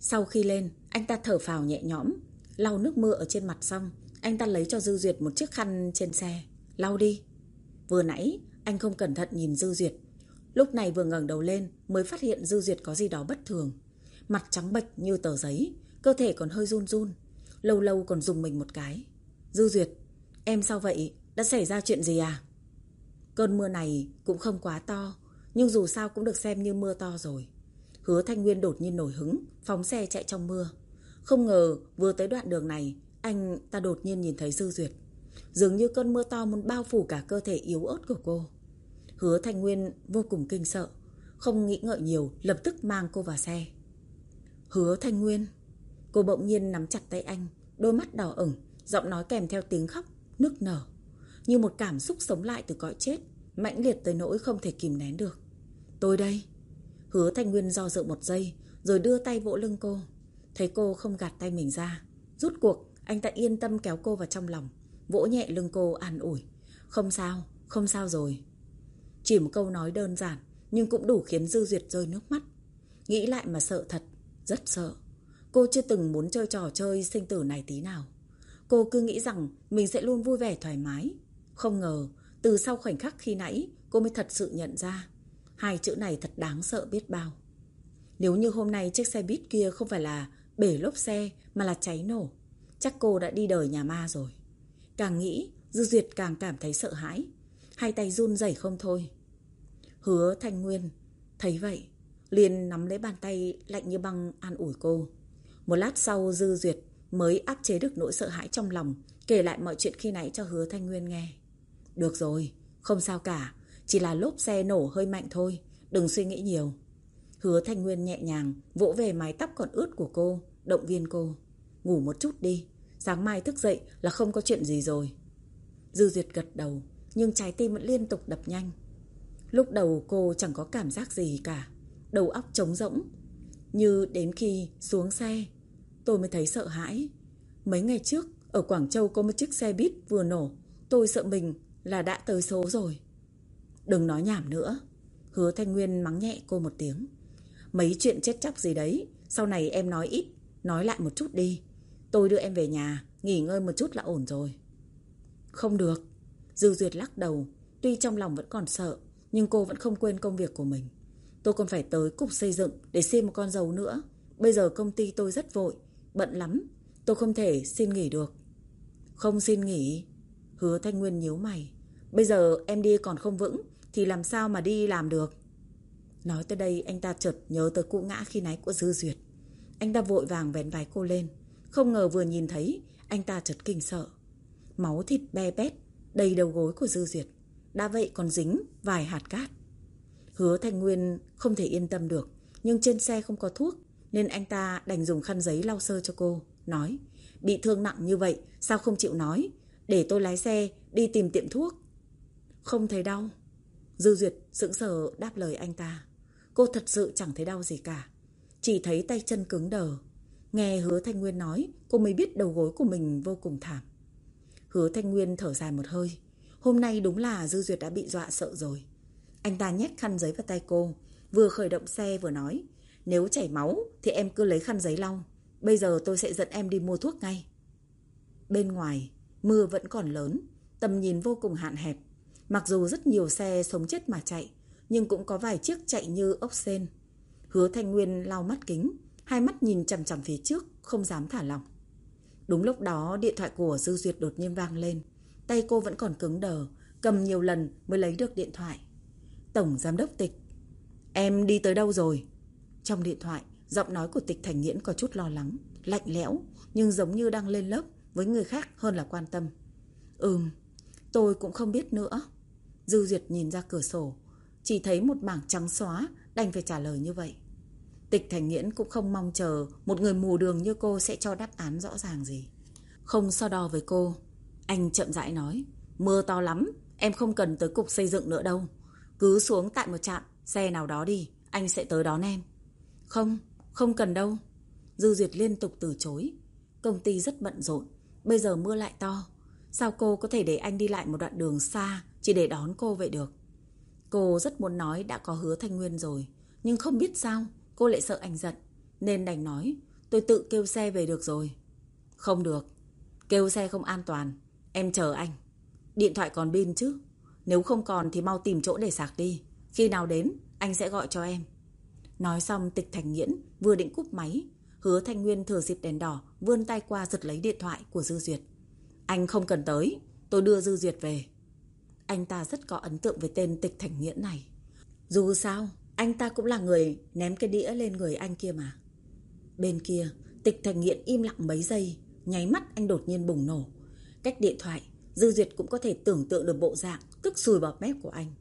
Sau khi lên, anh ta thở phào nhẹ nhõm, lau nước mưa ở trên mặt xong, anh ta lấy cho Dư Duyệt một chiếc khăn trên xe, lau đi. Vừa nãy, anh không cẩn thận nhìn Dư Duyệt. Lúc này vừa ngẩng đầu lên mới phát hiện Dư Duyệt có gì đó bất thường. Mặt trắng bệch như tờ giấy, cơ thể còn hơi run run, lâu lâu còn dùng mình một cái. Dư Duyệt, em sao vậy? Đã xảy ra chuyện gì à? Cơn mưa này cũng không quá to, nhưng dù sao cũng được xem như mưa to rồi. Hứa Thanh Nguyên đột nhiên nổi hứng, phóng xe chạy trong mưa. Không ngờ vừa tới đoạn đường này, anh ta đột nhiên nhìn thấy Dư Duyệt. Dường như cơn mưa to muốn bao phủ cả cơ thể yếu ớt của cô. Hứa Thanh Nguyên vô cùng kinh sợ, không nghĩ ngợi nhiều, lập tức mang cô vào xe. Hứa Thanh Nguyên, cô bỗng nhiên nắm chặt tay anh, đôi mắt đỏ ửng, giọng nói kèm theo tiếng khóc, nức nở. Như một cảm xúc sống lại từ cõi chết, mãnh liệt tới nỗi không thể kìm nén được. Tôi đây. Hứa Thanh Nguyên do dự một giây, rồi đưa tay vỗ lưng cô. Thấy cô không gạt tay mình ra. Rút cuộc, anh ta yên tâm kéo cô vào trong lòng. Vỗ nhẹ lưng cô an ủi. Không sao, không sao rồi. Chỉ một câu nói đơn giản, nhưng cũng đủ khiến Dư Duyệt rơi nước mắt. Nghĩ lại mà sợ thật, rất sợ. Cô chưa từng muốn chơi trò chơi sinh tử này tí nào. Cô cứ nghĩ rằng mình sẽ luôn vui vẻ thoải mái. Không ngờ, từ sau khoảnh khắc khi nãy, cô mới thật sự nhận ra. Hai chữ này thật đáng sợ biết bao. Nếu như hôm nay chiếc xe buýt kia không phải là bể lốp xe mà là cháy nổ, chắc cô đã đi đời nhà ma rồi. Càng nghĩ, Dư Duyệt càng cảm thấy sợ hãi. Hai tay run rẩy không thôi. Hứa Thanh Nguyên thấy vậy, liền nắm lấy bàn tay lạnh như băng an ủi cô. Một lát sau Dư Duyệt mới áp chế được nỗi sợ hãi trong lòng, kể lại mọi chuyện khi nãy cho Hứa Thanh Nguyên nghe. Được rồi, không sao cả, chỉ là lốp xe nổ hơi mạnh thôi, đừng suy nghĩ nhiều. Hứa Thanh Nguyên nhẹ nhàng vỗ về mái tóc còn ướt của cô, động viên cô. Ngủ một chút đi, sáng mai thức dậy là không có chuyện gì rồi. Dư Duyệt gật đầu, nhưng trái tim vẫn liên tục đập nhanh. Lúc đầu cô chẳng có cảm giác gì cả, đầu óc trống rỗng. Như đến khi xuống xe, tôi mới thấy sợ hãi. Mấy ngày trước, ở Quảng Châu có một chiếc xe buýt vừa nổ, tôi sợ mình là đã tới số rồi. Đừng nói nhảm nữa. Hứa Thanh Nguyên mắng nhẹ cô một tiếng. Mấy chuyện chết chóc gì đấy, sau này em nói ít, nói lại một chút đi. Tôi đưa em về nhà, nghỉ ngơi một chút là ổn rồi. Không được. Dư Duyệt lắc đầu, tuy trong lòng vẫn còn sợ, nhưng cô vẫn không quên công việc của mình. Tôi còn phải tới cục xây dựng để xin một con dầu nữa. Bây giờ công ty tôi rất vội, bận lắm. Tôi không thể xin nghỉ được. Không xin nghỉ. Hứa Thanh Nguyên nhíu mày. Bây giờ em đi còn không vững, thì làm sao mà đi làm được. Nói tới đây, anh ta chợt nhớ tới cụ ngã khi nãy của Dư Duyệt. Anh ta vội vàng vén vai cô lên. Không ngờ vừa nhìn thấy, anh ta chợt kinh sợ. Máu thịt be bét, đầy đầu gối của Dư Duyệt. Đã vậy còn dính vài hạt cát. Hứa Thanh Nguyên không thể yên tâm được. Nhưng trên xe không có thuốc, nên anh ta đành dùng khăn giấy lau sơ cho cô. Nói, bị thương nặng như vậy, sao không chịu nói. Để tôi lái xe, đi tìm tiệm thuốc. Không thấy đau. Dư Duyệt sững sờ đáp lời anh ta. Cô thật sự chẳng thấy đau gì cả. Chỉ thấy tay chân cứng đờ. Nghe hứa Thanh Nguyên nói, cô mới biết đầu gối của mình vô cùng thảm. Hứa Thanh Nguyên thở dài một hơi. Hôm nay đúng là Dư Duyệt đã bị dọa sợ rồi. Anh ta nhét khăn giấy vào tay cô, vừa khởi động xe vừa nói. Nếu chảy máu thì em cứ lấy khăn giấy lau. Bây giờ tôi sẽ dẫn em đi mua thuốc ngay. Bên ngoài, mưa vẫn còn lớn, tầm nhìn vô cùng hạn hẹp. Mặc dù rất nhiều xe sống chết mà chạy, nhưng cũng có vài chiếc chạy như ốc sen. Hứa Thanh Nguyên lau mắt kính, hai mắt nhìn chằm chằm phía trước, không dám thả lỏng. Đúng lúc đó điện thoại của Dư Duyệt đột nhiên vang lên. Tay cô vẫn còn cứng đờ, cầm nhiều lần mới lấy được điện thoại. Tổng Giám đốc Tịch. Em đi tới đâu rồi? Trong điện thoại, giọng nói của Tịch Thành Nghiễn có chút lo lắng, lạnh lẽo, nhưng giống như đang lên lớp với người khác hơn là quan tâm. Ừm, tôi cũng không biết nữa. Dư Duyệt nhìn ra cửa sổ, chỉ thấy một mảng trắng xóa, đành phải trả lời như vậy. Tịch Thành Nghiễn cũng không mong chờ một người mù đường như cô sẽ cho đáp án rõ ràng gì. Không so đo với cô, anh chậm rãi nói, mưa to lắm, em không cần tới cục xây dựng nữa đâu. Cứ xuống tại một trạm, xe nào đó đi, anh sẽ tới đón em. Không, không cần đâu. Dư Duyệt liên tục từ chối. Công ty rất bận rộn, bây giờ mưa lại to. Sao cô có thể để anh đi lại một đoạn đường xa chỉ để đón cô vậy được? Cô rất muốn nói đã có hứa Thanh Nguyên rồi, nhưng không biết sao cô lại sợ anh giận. Nên đành nói, tôi tự kêu xe về được rồi. Không được, kêu xe không an toàn, em chờ anh. Điện thoại còn pin chứ, nếu không còn thì mau tìm chỗ để sạc đi. Khi nào đến, anh sẽ gọi cho em. Nói xong tịch thành nghiễn vừa định cúp máy. Hứa Thanh Nguyên thừa dịp đèn đỏ vươn tay qua giật lấy điện thoại của Dư Duyệt. Anh không cần tới, tôi đưa Dư Duyệt về. Anh ta rất có ấn tượng với tên tịch thành nghiễn này. Dù sao, anh ta cũng là người ném cái đĩa lên người anh kia mà. Bên kia, tịch thành nghiễn im lặng mấy giây, nháy mắt anh đột nhiên bùng nổ. Cách điện thoại, Dư Duyệt cũng có thể tưởng tượng được bộ dạng tức sùi bọt mép của anh.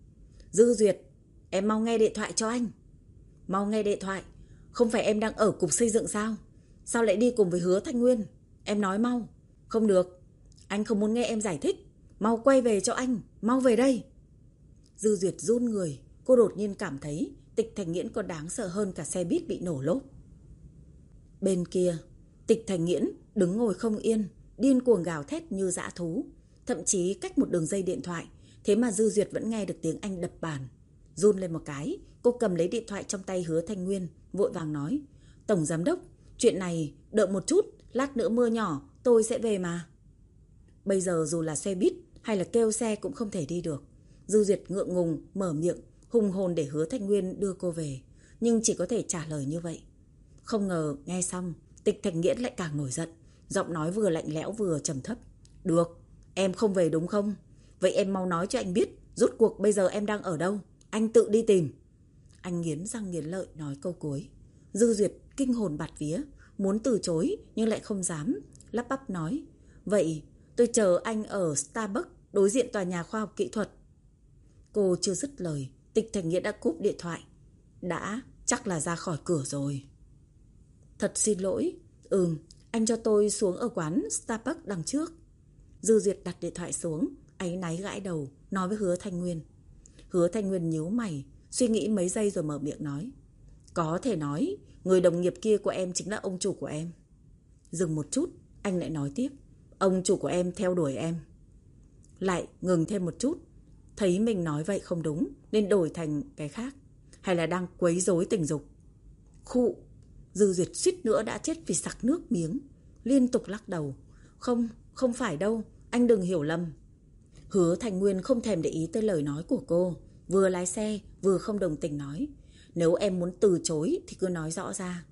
Dư Duyệt, em mau nghe điện thoại cho anh. Mau nghe điện thoại, không phải em đang ở cục xây dựng sao? Sao lại đi cùng với hứa Thanh Nguyên? Em nói mau. Không được, anh không muốn nghe em giải thích. Mau quay về cho anh, mau về đây. Dư Duyệt run người, cô đột nhiên cảm thấy tịch thành nghiễn còn đáng sợ hơn cả xe buýt bị nổ lốp. Bên kia, tịch thành nghiễn đứng ngồi không yên, điên cuồng gào thét như dã thú. Thậm chí cách một đường dây điện thoại, thế mà Dư Duyệt vẫn nghe được tiếng anh đập bàn. Run lên một cái, cô cầm lấy điện thoại trong tay hứa Thanh Nguyên, vội vàng nói. Tổng Giám Đốc, chuyện này đợi một chút, lát nữa mưa nhỏ, tôi sẽ về mà. Bây giờ dù là xe buýt hay là kêu xe cũng không thể đi được. Dư Duyệt ngượng ngùng, mở miệng, hùng hồn để hứa Thanh Nguyên đưa cô về. Nhưng chỉ có thể trả lời như vậy. Không ngờ, nghe xong, tịch Thành Nghiễn lại càng nổi giận. Giọng nói vừa lạnh lẽo vừa trầm thấp. Được, em không về đúng không? Vậy em mau nói cho anh biết, rốt cuộc bây giờ em đang ở đâu? Anh tự đi tìm. Anh nghiến răng nghiến lợi nói câu cuối. Dư Duyệt kinh hồn bạt vía, muốn từ chối nhưng lại không dám, lắp bắp nói. Vậy tôi chờ anh ở Starbucks đối diện tòa nhà khoa học kỹ thuật. Cô chưa dứt lời, tịch thành nghĩa đã cúp điện thoại. Đã, chắc là ra khỏi cửa rồi. Thật xin lỗi. Ừm, anh cho tôi xuống ở quán Starbucks đằng trước. Dư Duyệt đặt điện thoại xuống, áy náy gãi đầu, nói với hứa Thanh Nguyên. Hứa Thanh Nguyên nhíu mày, suy nghĩ mấy giây rồi mở miệng nói. Có thể nói, người đồng nghiệp kia của em chính là ông chủ của em. Dừng một chút, anh lại nói tiếp. Ông chủ của em theo đuổi em. Lại ngừng thêm một chút. Thấy mình nói vậy không đúng, nên đổi thành cái khác. Hay là đang quấy rối tình dục. Khụ, Dư Duyệt suýt nữa đã chết vì sặc nước miếng. Liên tục lắc đầu. Không, không phải đâu, anh đừng hiểu lầm. Hứa Thành Nguyên không thèm để ý tới lời nói của cô. Vừa lái xe, vừa không đồng tình nói. Nếu em muốn từ chối thì cứ nói rõ ra.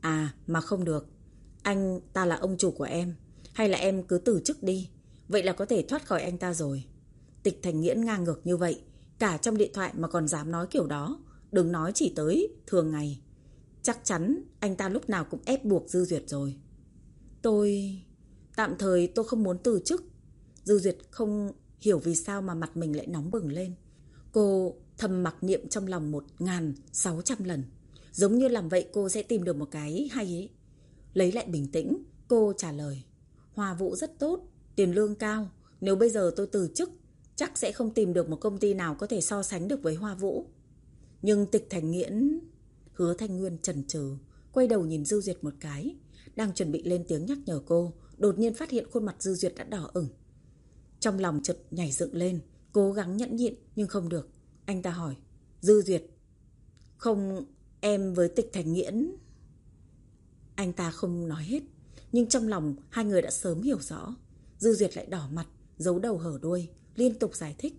À, mà không được. Anh ta là ông chủ của em. Hay là em cứ từ chức đi. Vậy là có thể thoát khỏi anh ta rồi. Tịch Thành Nghiễn ngang ngược như vậy. Cả trong điện thoại mà còn dám nói kiểu đó. Đừng nói chỉ tới thường ngày. Chắc chắn anh ta lúc nào cũng ép buộc Dư Duyệt rồi. Tôi... Tạm thời tôi không muốn từ chức. Dư Duyệt không hiểu vì sao mà mặt mình lại nóng bừng lên. Cô thầm mặc niệm trong lòng một ngàn sáu trăm lần. Giống như làm vậy cô sẽ tìm được một cái hay ấy. Lấy lại bình tĩnh, cô trả lời. Hòa vụ rất tốt, tiền lương cao. Nếu bây giờ tôi từ chức, chắc sẽ không tìm được một công ty nào có thể so sánh được với Hoa Vũ. Nhưng tịch thành nghiễn... Hứa Thanh Nguyên chần chừ quay đầu nhìn Dư Duyệt một cái. Đang chuẩn bị lên tiếng nhắc nhở cô, đột nhiên phát hiện khuôn mặt Dư Duyệt đã đỏ ửng. Trong lòng chợt nhảy dựng lên, cố gắng nhẫn nhịn nhưng không được. Anh ta hỏi, Dư Duyệt, không em với tịch thành nghiễn... Anh ta không nói hết, nhưng trong lòng hai người đã sớm hiểu rõ. Dư Duyệt lại đỏ mặt, giấu đầu hở đuôi, liên tục giải thích.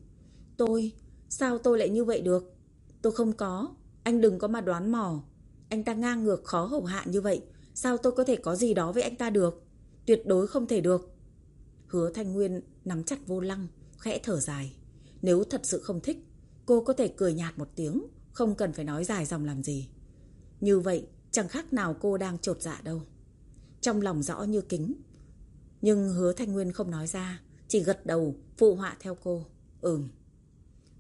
Tôi, sao tôi lại như vậy được? Tôi không có, anh đừng có mà đoán mò. Anh ta ngang ngược khó hầu hạ như vậy, sao tôi có thể có gì đó với anh ta được? Tuyệt đối không thể được. Hứa Thanh Nguyên nắm chặt vô lăng, khẽ thở dài. Nếu thật sự không thích, cô có thể cười nhạt một tiếng, không cần phải nói dài dòng làm gì. Như vậy, chẳng khác nào cô đang trột dạ đâu. Trong lòng rõ như kính. Nhưng hứa Thanh Nguyên không nói ra, chỉ gật đầu, phụ họa theo cô. Ừm.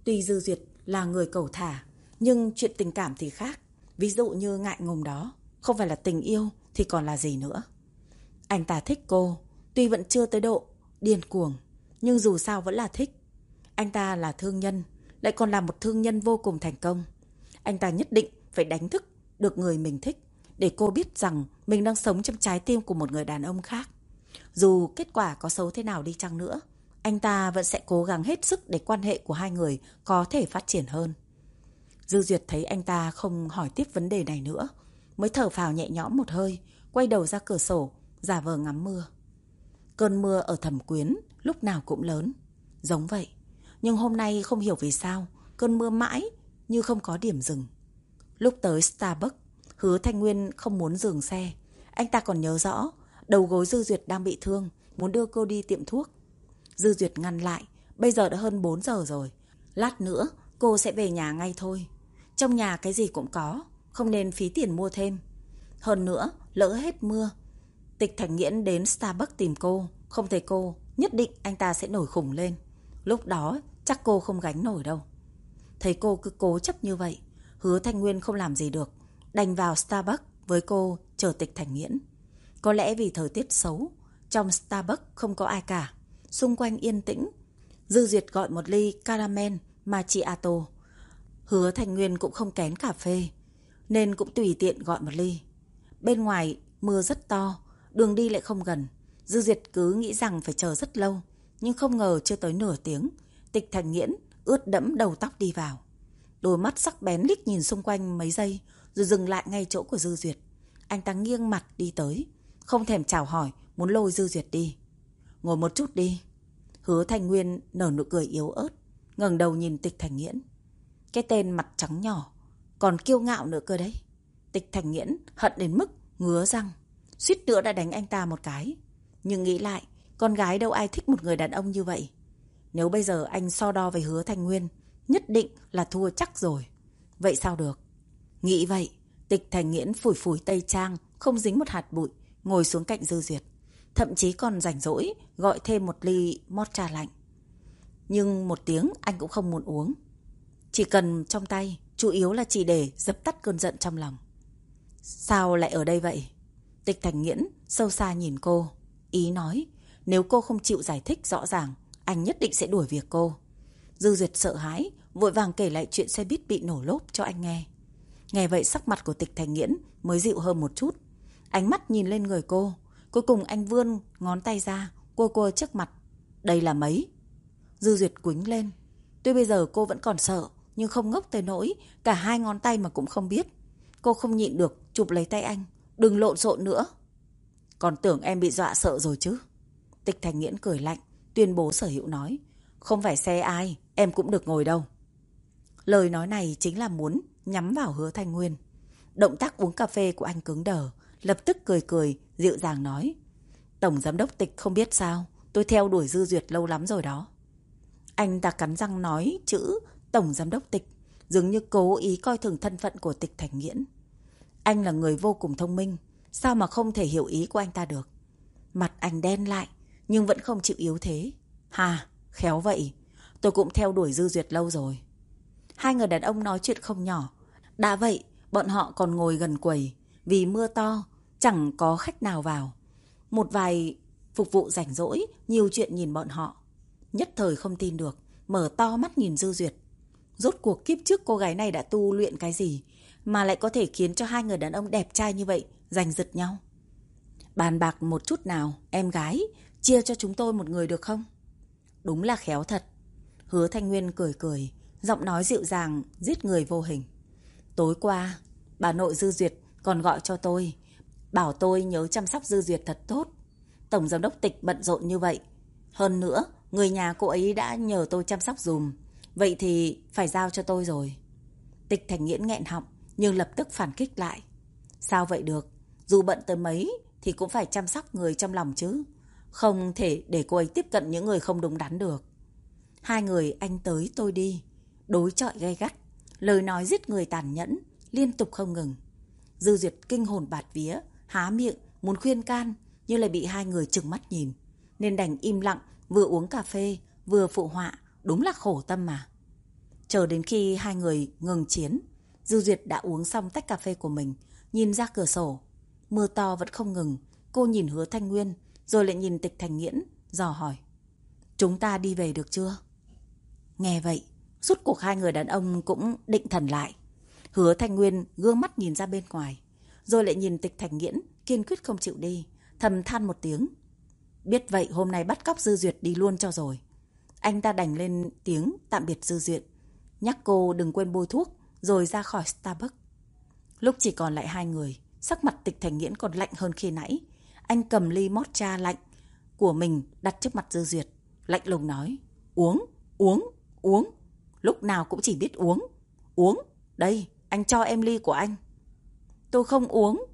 Tuy Dư Duyệt là người cầu thả, nhưng chuyện tình cảm thì khác. Ví dụ như ngại ngùng đó, không phải là tình yêu thì còn là gì nữa. Anh ta thích cô, tuy vẫn chưa tới độ điên cuồng, nhưng dù sao vẫn là thích. Anh ta là thương nhân, lại còn là một thương nhân vô cùng thành công. Anh ta nhất định phải đánh thức được người mình thích, để cô biết rằng mình đang sống trong trái tim của một người đàn ông khác. Dù kết quả có xấu thế nào đi chăng nữa, anh ta vẫn sẽ cố gắng hết sức để quan hệ của hai người có thể phát triển hơn. Dư Duyệt thấy anh ta không hỏi tiếp vấn đề này nữa, mới thở phào nhẹ nhõm một hơi, quay đầu ra cửa sổ, giả vờ ngắm mưa. Cơn mưa ở thẩm quyến lúc nào cũng lớn, giống vậy. Nhưng hôm nay không hiểu vì sao, cơn mưa mãi như không có điểm dừng. Lúc tới Starbucks, hứa Thanh Nguyên không muốn dừng xe. Anh ta còn nhớ rõ, đầu gối Dư Duyệt đang bị thương, muốn đưa cô đi tiệm thuốc. Dư Duyệt ngăn lại, bây giờ đã hơn 4 giờ rồi. Lát nữa, cô sẽ về nhà ngay thôi. Trong nhà cái gì cũng có, không nên phí tiền mua thêm. Hơn nữa, lỡ hết mưa. Tịch Thành Nghiễn đến Starbucks tìm cô, không thấy cô, nhất định anh ta sẽ nổi khủng lên. Lúc đó, chắc cô không gánh nổi đâu. Thấy cô cứ cố chấp như vậy, hứa Thanh Nguyên không làm gì được. Đành vào Starbucks với cô chờ Tịch Thành Nghiễn. Có lẽ vì thời tiết xấu, trong Starbucks không có ai cả. Xung quanh yên tĩnh. Dư Duyệt gọi một ly caramel macchiato. Hứa Thành Nguyên cũng không kén cà phê, nên cũng tùy tiện gọi một ly. Bên ngoài mưa rất to, đường đi lại không gần. Dư Duyệt cứ nghĩ rằng phải chờ rất lâu, nhưng không ngờ chưa tới nửa tiếng. Tịch Thành Nghiễn ướt đẫm đầu tóc đi vào. Đôi mắt sắc bén lít nhìn xung quanh mấy giây, rồi dừng lại ngay chỗ của Dư Duyệt. Anh ta nghiêng mặt đi tới, không thèm chào hỏi, muốn lôi Dư Duyệt đi. Ngồi một chút đi. Hứa Thành Nguyên nở nụ cười yếu ớt, ngẩng đầu nhìn Tịch Thành Nghiễn. Cái tên mặt trắng nhỏ, còn kiêu ngạo nữa cơ đấy. Tịch Thành Nghiễn hận đến mức ngứa răng, suýt nữa đã đánh anh ta một cái. Nhưng nghĩ lại, con gái đâu ai thích một người đàn ông như vậy. Nếu bây giờ anh so đo với hứa Thành Nguyên, nhất định là thua chắc rồi. Vậy sao được? Nghĩ vậy, tịch Thành Nghiễn phủi phủi tây trang, không dính một hạt bụi, ngồi xuống cạnh Dư Duyệt. Thậm chí còn rảnh rỗi, gọi thêm một ly mót trà lạnh. Nhưng một tiếng anh cũng không muốn uống. Chỉ cần trong tay, chủ yếu là chỉ để dập tắt cơn giận trong lòng. Sao lại ở đây vậy? Tịch Thành Nghiễn sâu xa nhìn cô. Ý nói, nếu cô không chịu giải thích rõ ràng, anh nhất định sẽ đuổi việc cô. Dư Duyệt sợ hãi, vội vàng kể lại chuyện xe buýt bị nổ lốp cho anh nghe. Nghe vậy sắc mặt của Tịch Thành Nghiễn mới dịu hơn một chút. Ánh mắt nhìn lên người cô. Cuối cùng anh vươn ngón tay ra, cô cô trước mặt. Đây là mấy? Dư Duyệt quính lên. Tuy bây giờ cô vẫn còn sợ, nhưng không ngốc tới nỗi, cả hai ngón tay mà cũng không biết. Cô không nhịn được, chụp lấy tay anh. Đừng lộn xộn nữa. Còn tưởng em bị dọa sợ rồi chứ. Tịch Thành Nghiễn cười lạnh, tuyên bố sở hữu nói. Không phải xe ai, em cũng được ngồi đâu. Lời nói này chính là muốn nhắm vào hứa Thanh Nguyên. Động tác uống cà phê của anh cứng đờ, lập tức cười cười, dịu dàng nói. Tổng giám đốc tịch không biết sao, tôi theo đuổi dư duyệt lâu lắm rồi đó. Anh ta cắn răng nói chữ tổng giám đốc tịch, dường như cố ý coi thường thân phận của tịch thành nghiễn. Anh là người vô cùng thông minh, sao mà không thể hiểu ý của anh ta được. Mặt anh đen lại, nhưng vẫn không chịu yếu thế. Hà, khéo vậy, tôi cũng theo đuổi dư duyệt lâu rồi. Hai người đàn ông nói chuyện không nhỏ. Đã vậy, bọn họ còn ngồi gần quầy, vì mưa to, chẳng có khách nào vào. Một vài phục vụ rảnh rỗi, nhiều chuyện nhìn bọn họ. Nhất thời không tin được, mở to mắt nhìn Dư Duyệt. Rốt cuộc kiếp trước cô gái này đã tu luyện cái gì mà lại có thể khiến cho hai người đàn ông đẹp trai như vậy giành giật nhau. Bàn bạc một chút nào, em gái, chia cho chúng tôi một người được không? Đúng là khéo thật. Hứa Thanh Nguyên cười cười, giọng nói dịu dàng, giết người vô hình. Tối qua, bà nội Dư Duyệt còn gọi cho tôi, bảo tôi nhớ chăm sóc Dư Duyệt thật tốt. Tổng giám đốc tịch bận rộn như vậy. Hơn nữa, người nhà cô ấy đã nhờ tôi chăm sóc dùm. Vậy thì phải giao cho tôi rồi. Tịch Thành Nghiễn nghẹn họng, nhưng lập tức phản kích lại. Sao vậy được? Dù bận tới mấy thì cũng phải chăm sóc người trong lòng chứ. Không thể để cô ấy tiếp cận những người không đúng đắn được. Hai người anh tới tôi đi. Đối chọi gay gắt. Lời nói giết người tàn nhẫn, liên tục không ngừng. Dư Duyệt kinh hồn bạt vía, há miệng, muốn khuyên can, nhưng lại bị hai người chừng mắt nhìn. Nên đành im lặng, vừa uống cà phê, vừa phụ họa, đúng là khổ tâm mà. Chờ đến khi hai người ngừng chiến, Dư Duyệt đã uống xong tách cà phê của mình, nhìn ra cửa sổ. Mưa to vẫn không ngừng, cô nhìn hứa Thanh Nguyên, rồi lại nhìn tịch thành nghiễn, dò hỏi. Chúng ta đi về được chưa? Nghe vậy, rút cuộc hai người đàn ông cũng định thần lại. Hứa Thanh Nguyên gương mắt nhìn ra bên ngoài, rồi lại nhìn tịch thành nghiễn, kiên quyết không chịu đi, thầm than một tiếng. Biết vậy hôm nay bắt cóc Dư Duyệt đi luôn cho rồi. Anh ta đành lên tiếng tạm biệt Dư Duyệt, nhắc cô đừng quên bôi thuốc, rồi ra khỏi Starbucks. Lúc chỉ còn lại hai người, sắc mặt tịch thành nghiễn còn lạnh hơn khi nãy. Anh cầm ly matcha lạnh của mình đặt trước mặt Dư Duyệt, lạnh lùng nói, uống, uống, uống, lúc nào cũng chỉ biết uống, uống, đây, anh cho em ly của anh. Tôi không uống.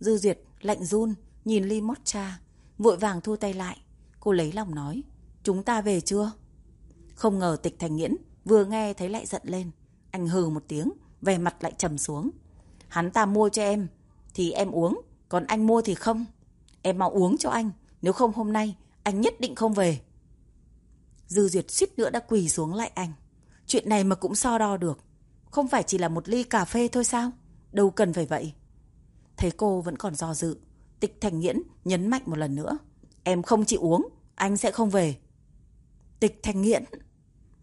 Dư Duyệt lạnh run, nhìn ly matcha, vội vàng thu tay lại. Cô lấy lòng nói, chúng ta về chưa? Không ngờ tịch thành nghiễn vừa nghe thấy lại giận lên. Anh hừ một tiếng, về mặt lại trầm xuống. Hắn ta mua cho em, thì em uống, còn anh mua thì không. Em mau uống cho anh, nếu không hôm nay, anh nhất định không về. Dư Duyệt suýt nữa đã quỳ xuống lại anh. Chuyện này mà cũng so đo được. Không phải chỉ là một ly cà phê thôi sao? Đâu cần phải vậy. Thấy cô vẫn còn do dự. Tịch Thành Nghiễn nhấn mạnh một lần nữa. Em không chịu uống, anh sẽ không về. Tịch Thành Nghiễn.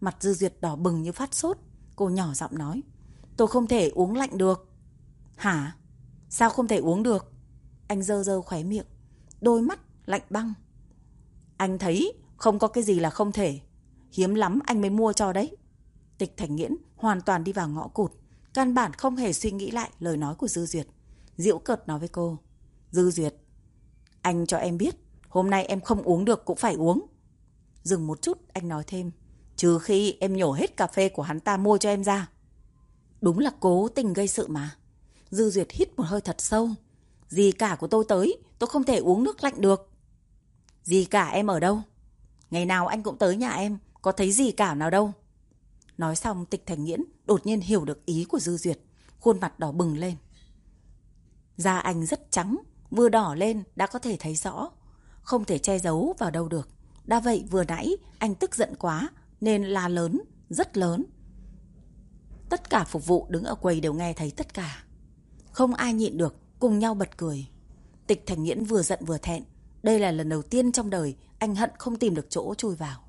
Mặt Dư Duyệt đỏ bừng như phát sốt. Cô nhỏ giọng nói. Tôi không thể uống lạnh được. Hả? Sao không thể uống được? Anh dơ dơ khóe miệng. Đôi mắt lạnh băng. Anh thấy không có cái gì là không thể. Hiếm lắm anh mới mua cho đấy. Tịch Thành Nghiễn hoàn toàn đi vào ngõ cụt. Căn bản không hề suy nghĩ lại lời nói của Dư Duyệt. Diễu cợt nói với cô. Dư Duyệt, anh cho em biết, hôm nay em không uống được cũng phải uống. Dừng một chút, anh nói thêm. Trừ khi em nhổ hết cà phê của hắn ta mua cho em ra. Đúng là cố tình gây sự mà. Dư Duyệt hít một hơi thật sâu. Dì cả của tôi tới, tôi không thể uống nước lạnh được. Dì cả em ở đâu? Ngày nào anh cũng tới nhà em, có thấy gì cả nào đâu. Nói xong tịch thành nghiễn đột nhiên hiểu được ý của Dư Duyệt, khuôn mặt đỏ bừng lên. Da anh rất trắng, vừa đỏ lên đã có thể thấy rõ, không thể che giấu vào đâu được. Đã vậy vừa nãy anh tức giận quá nên la lớn, rất lớn. Tất cả phục vụ đứng ở quầy đều nghe thấy tất cả. Không ai nhịn được, cùng nhau bật cười. Tịch Thành Nghiễn vừa giận vừa thẹn. Đây là lần đầu tiên trong đời anh hận không tìm được chỗ chui vào.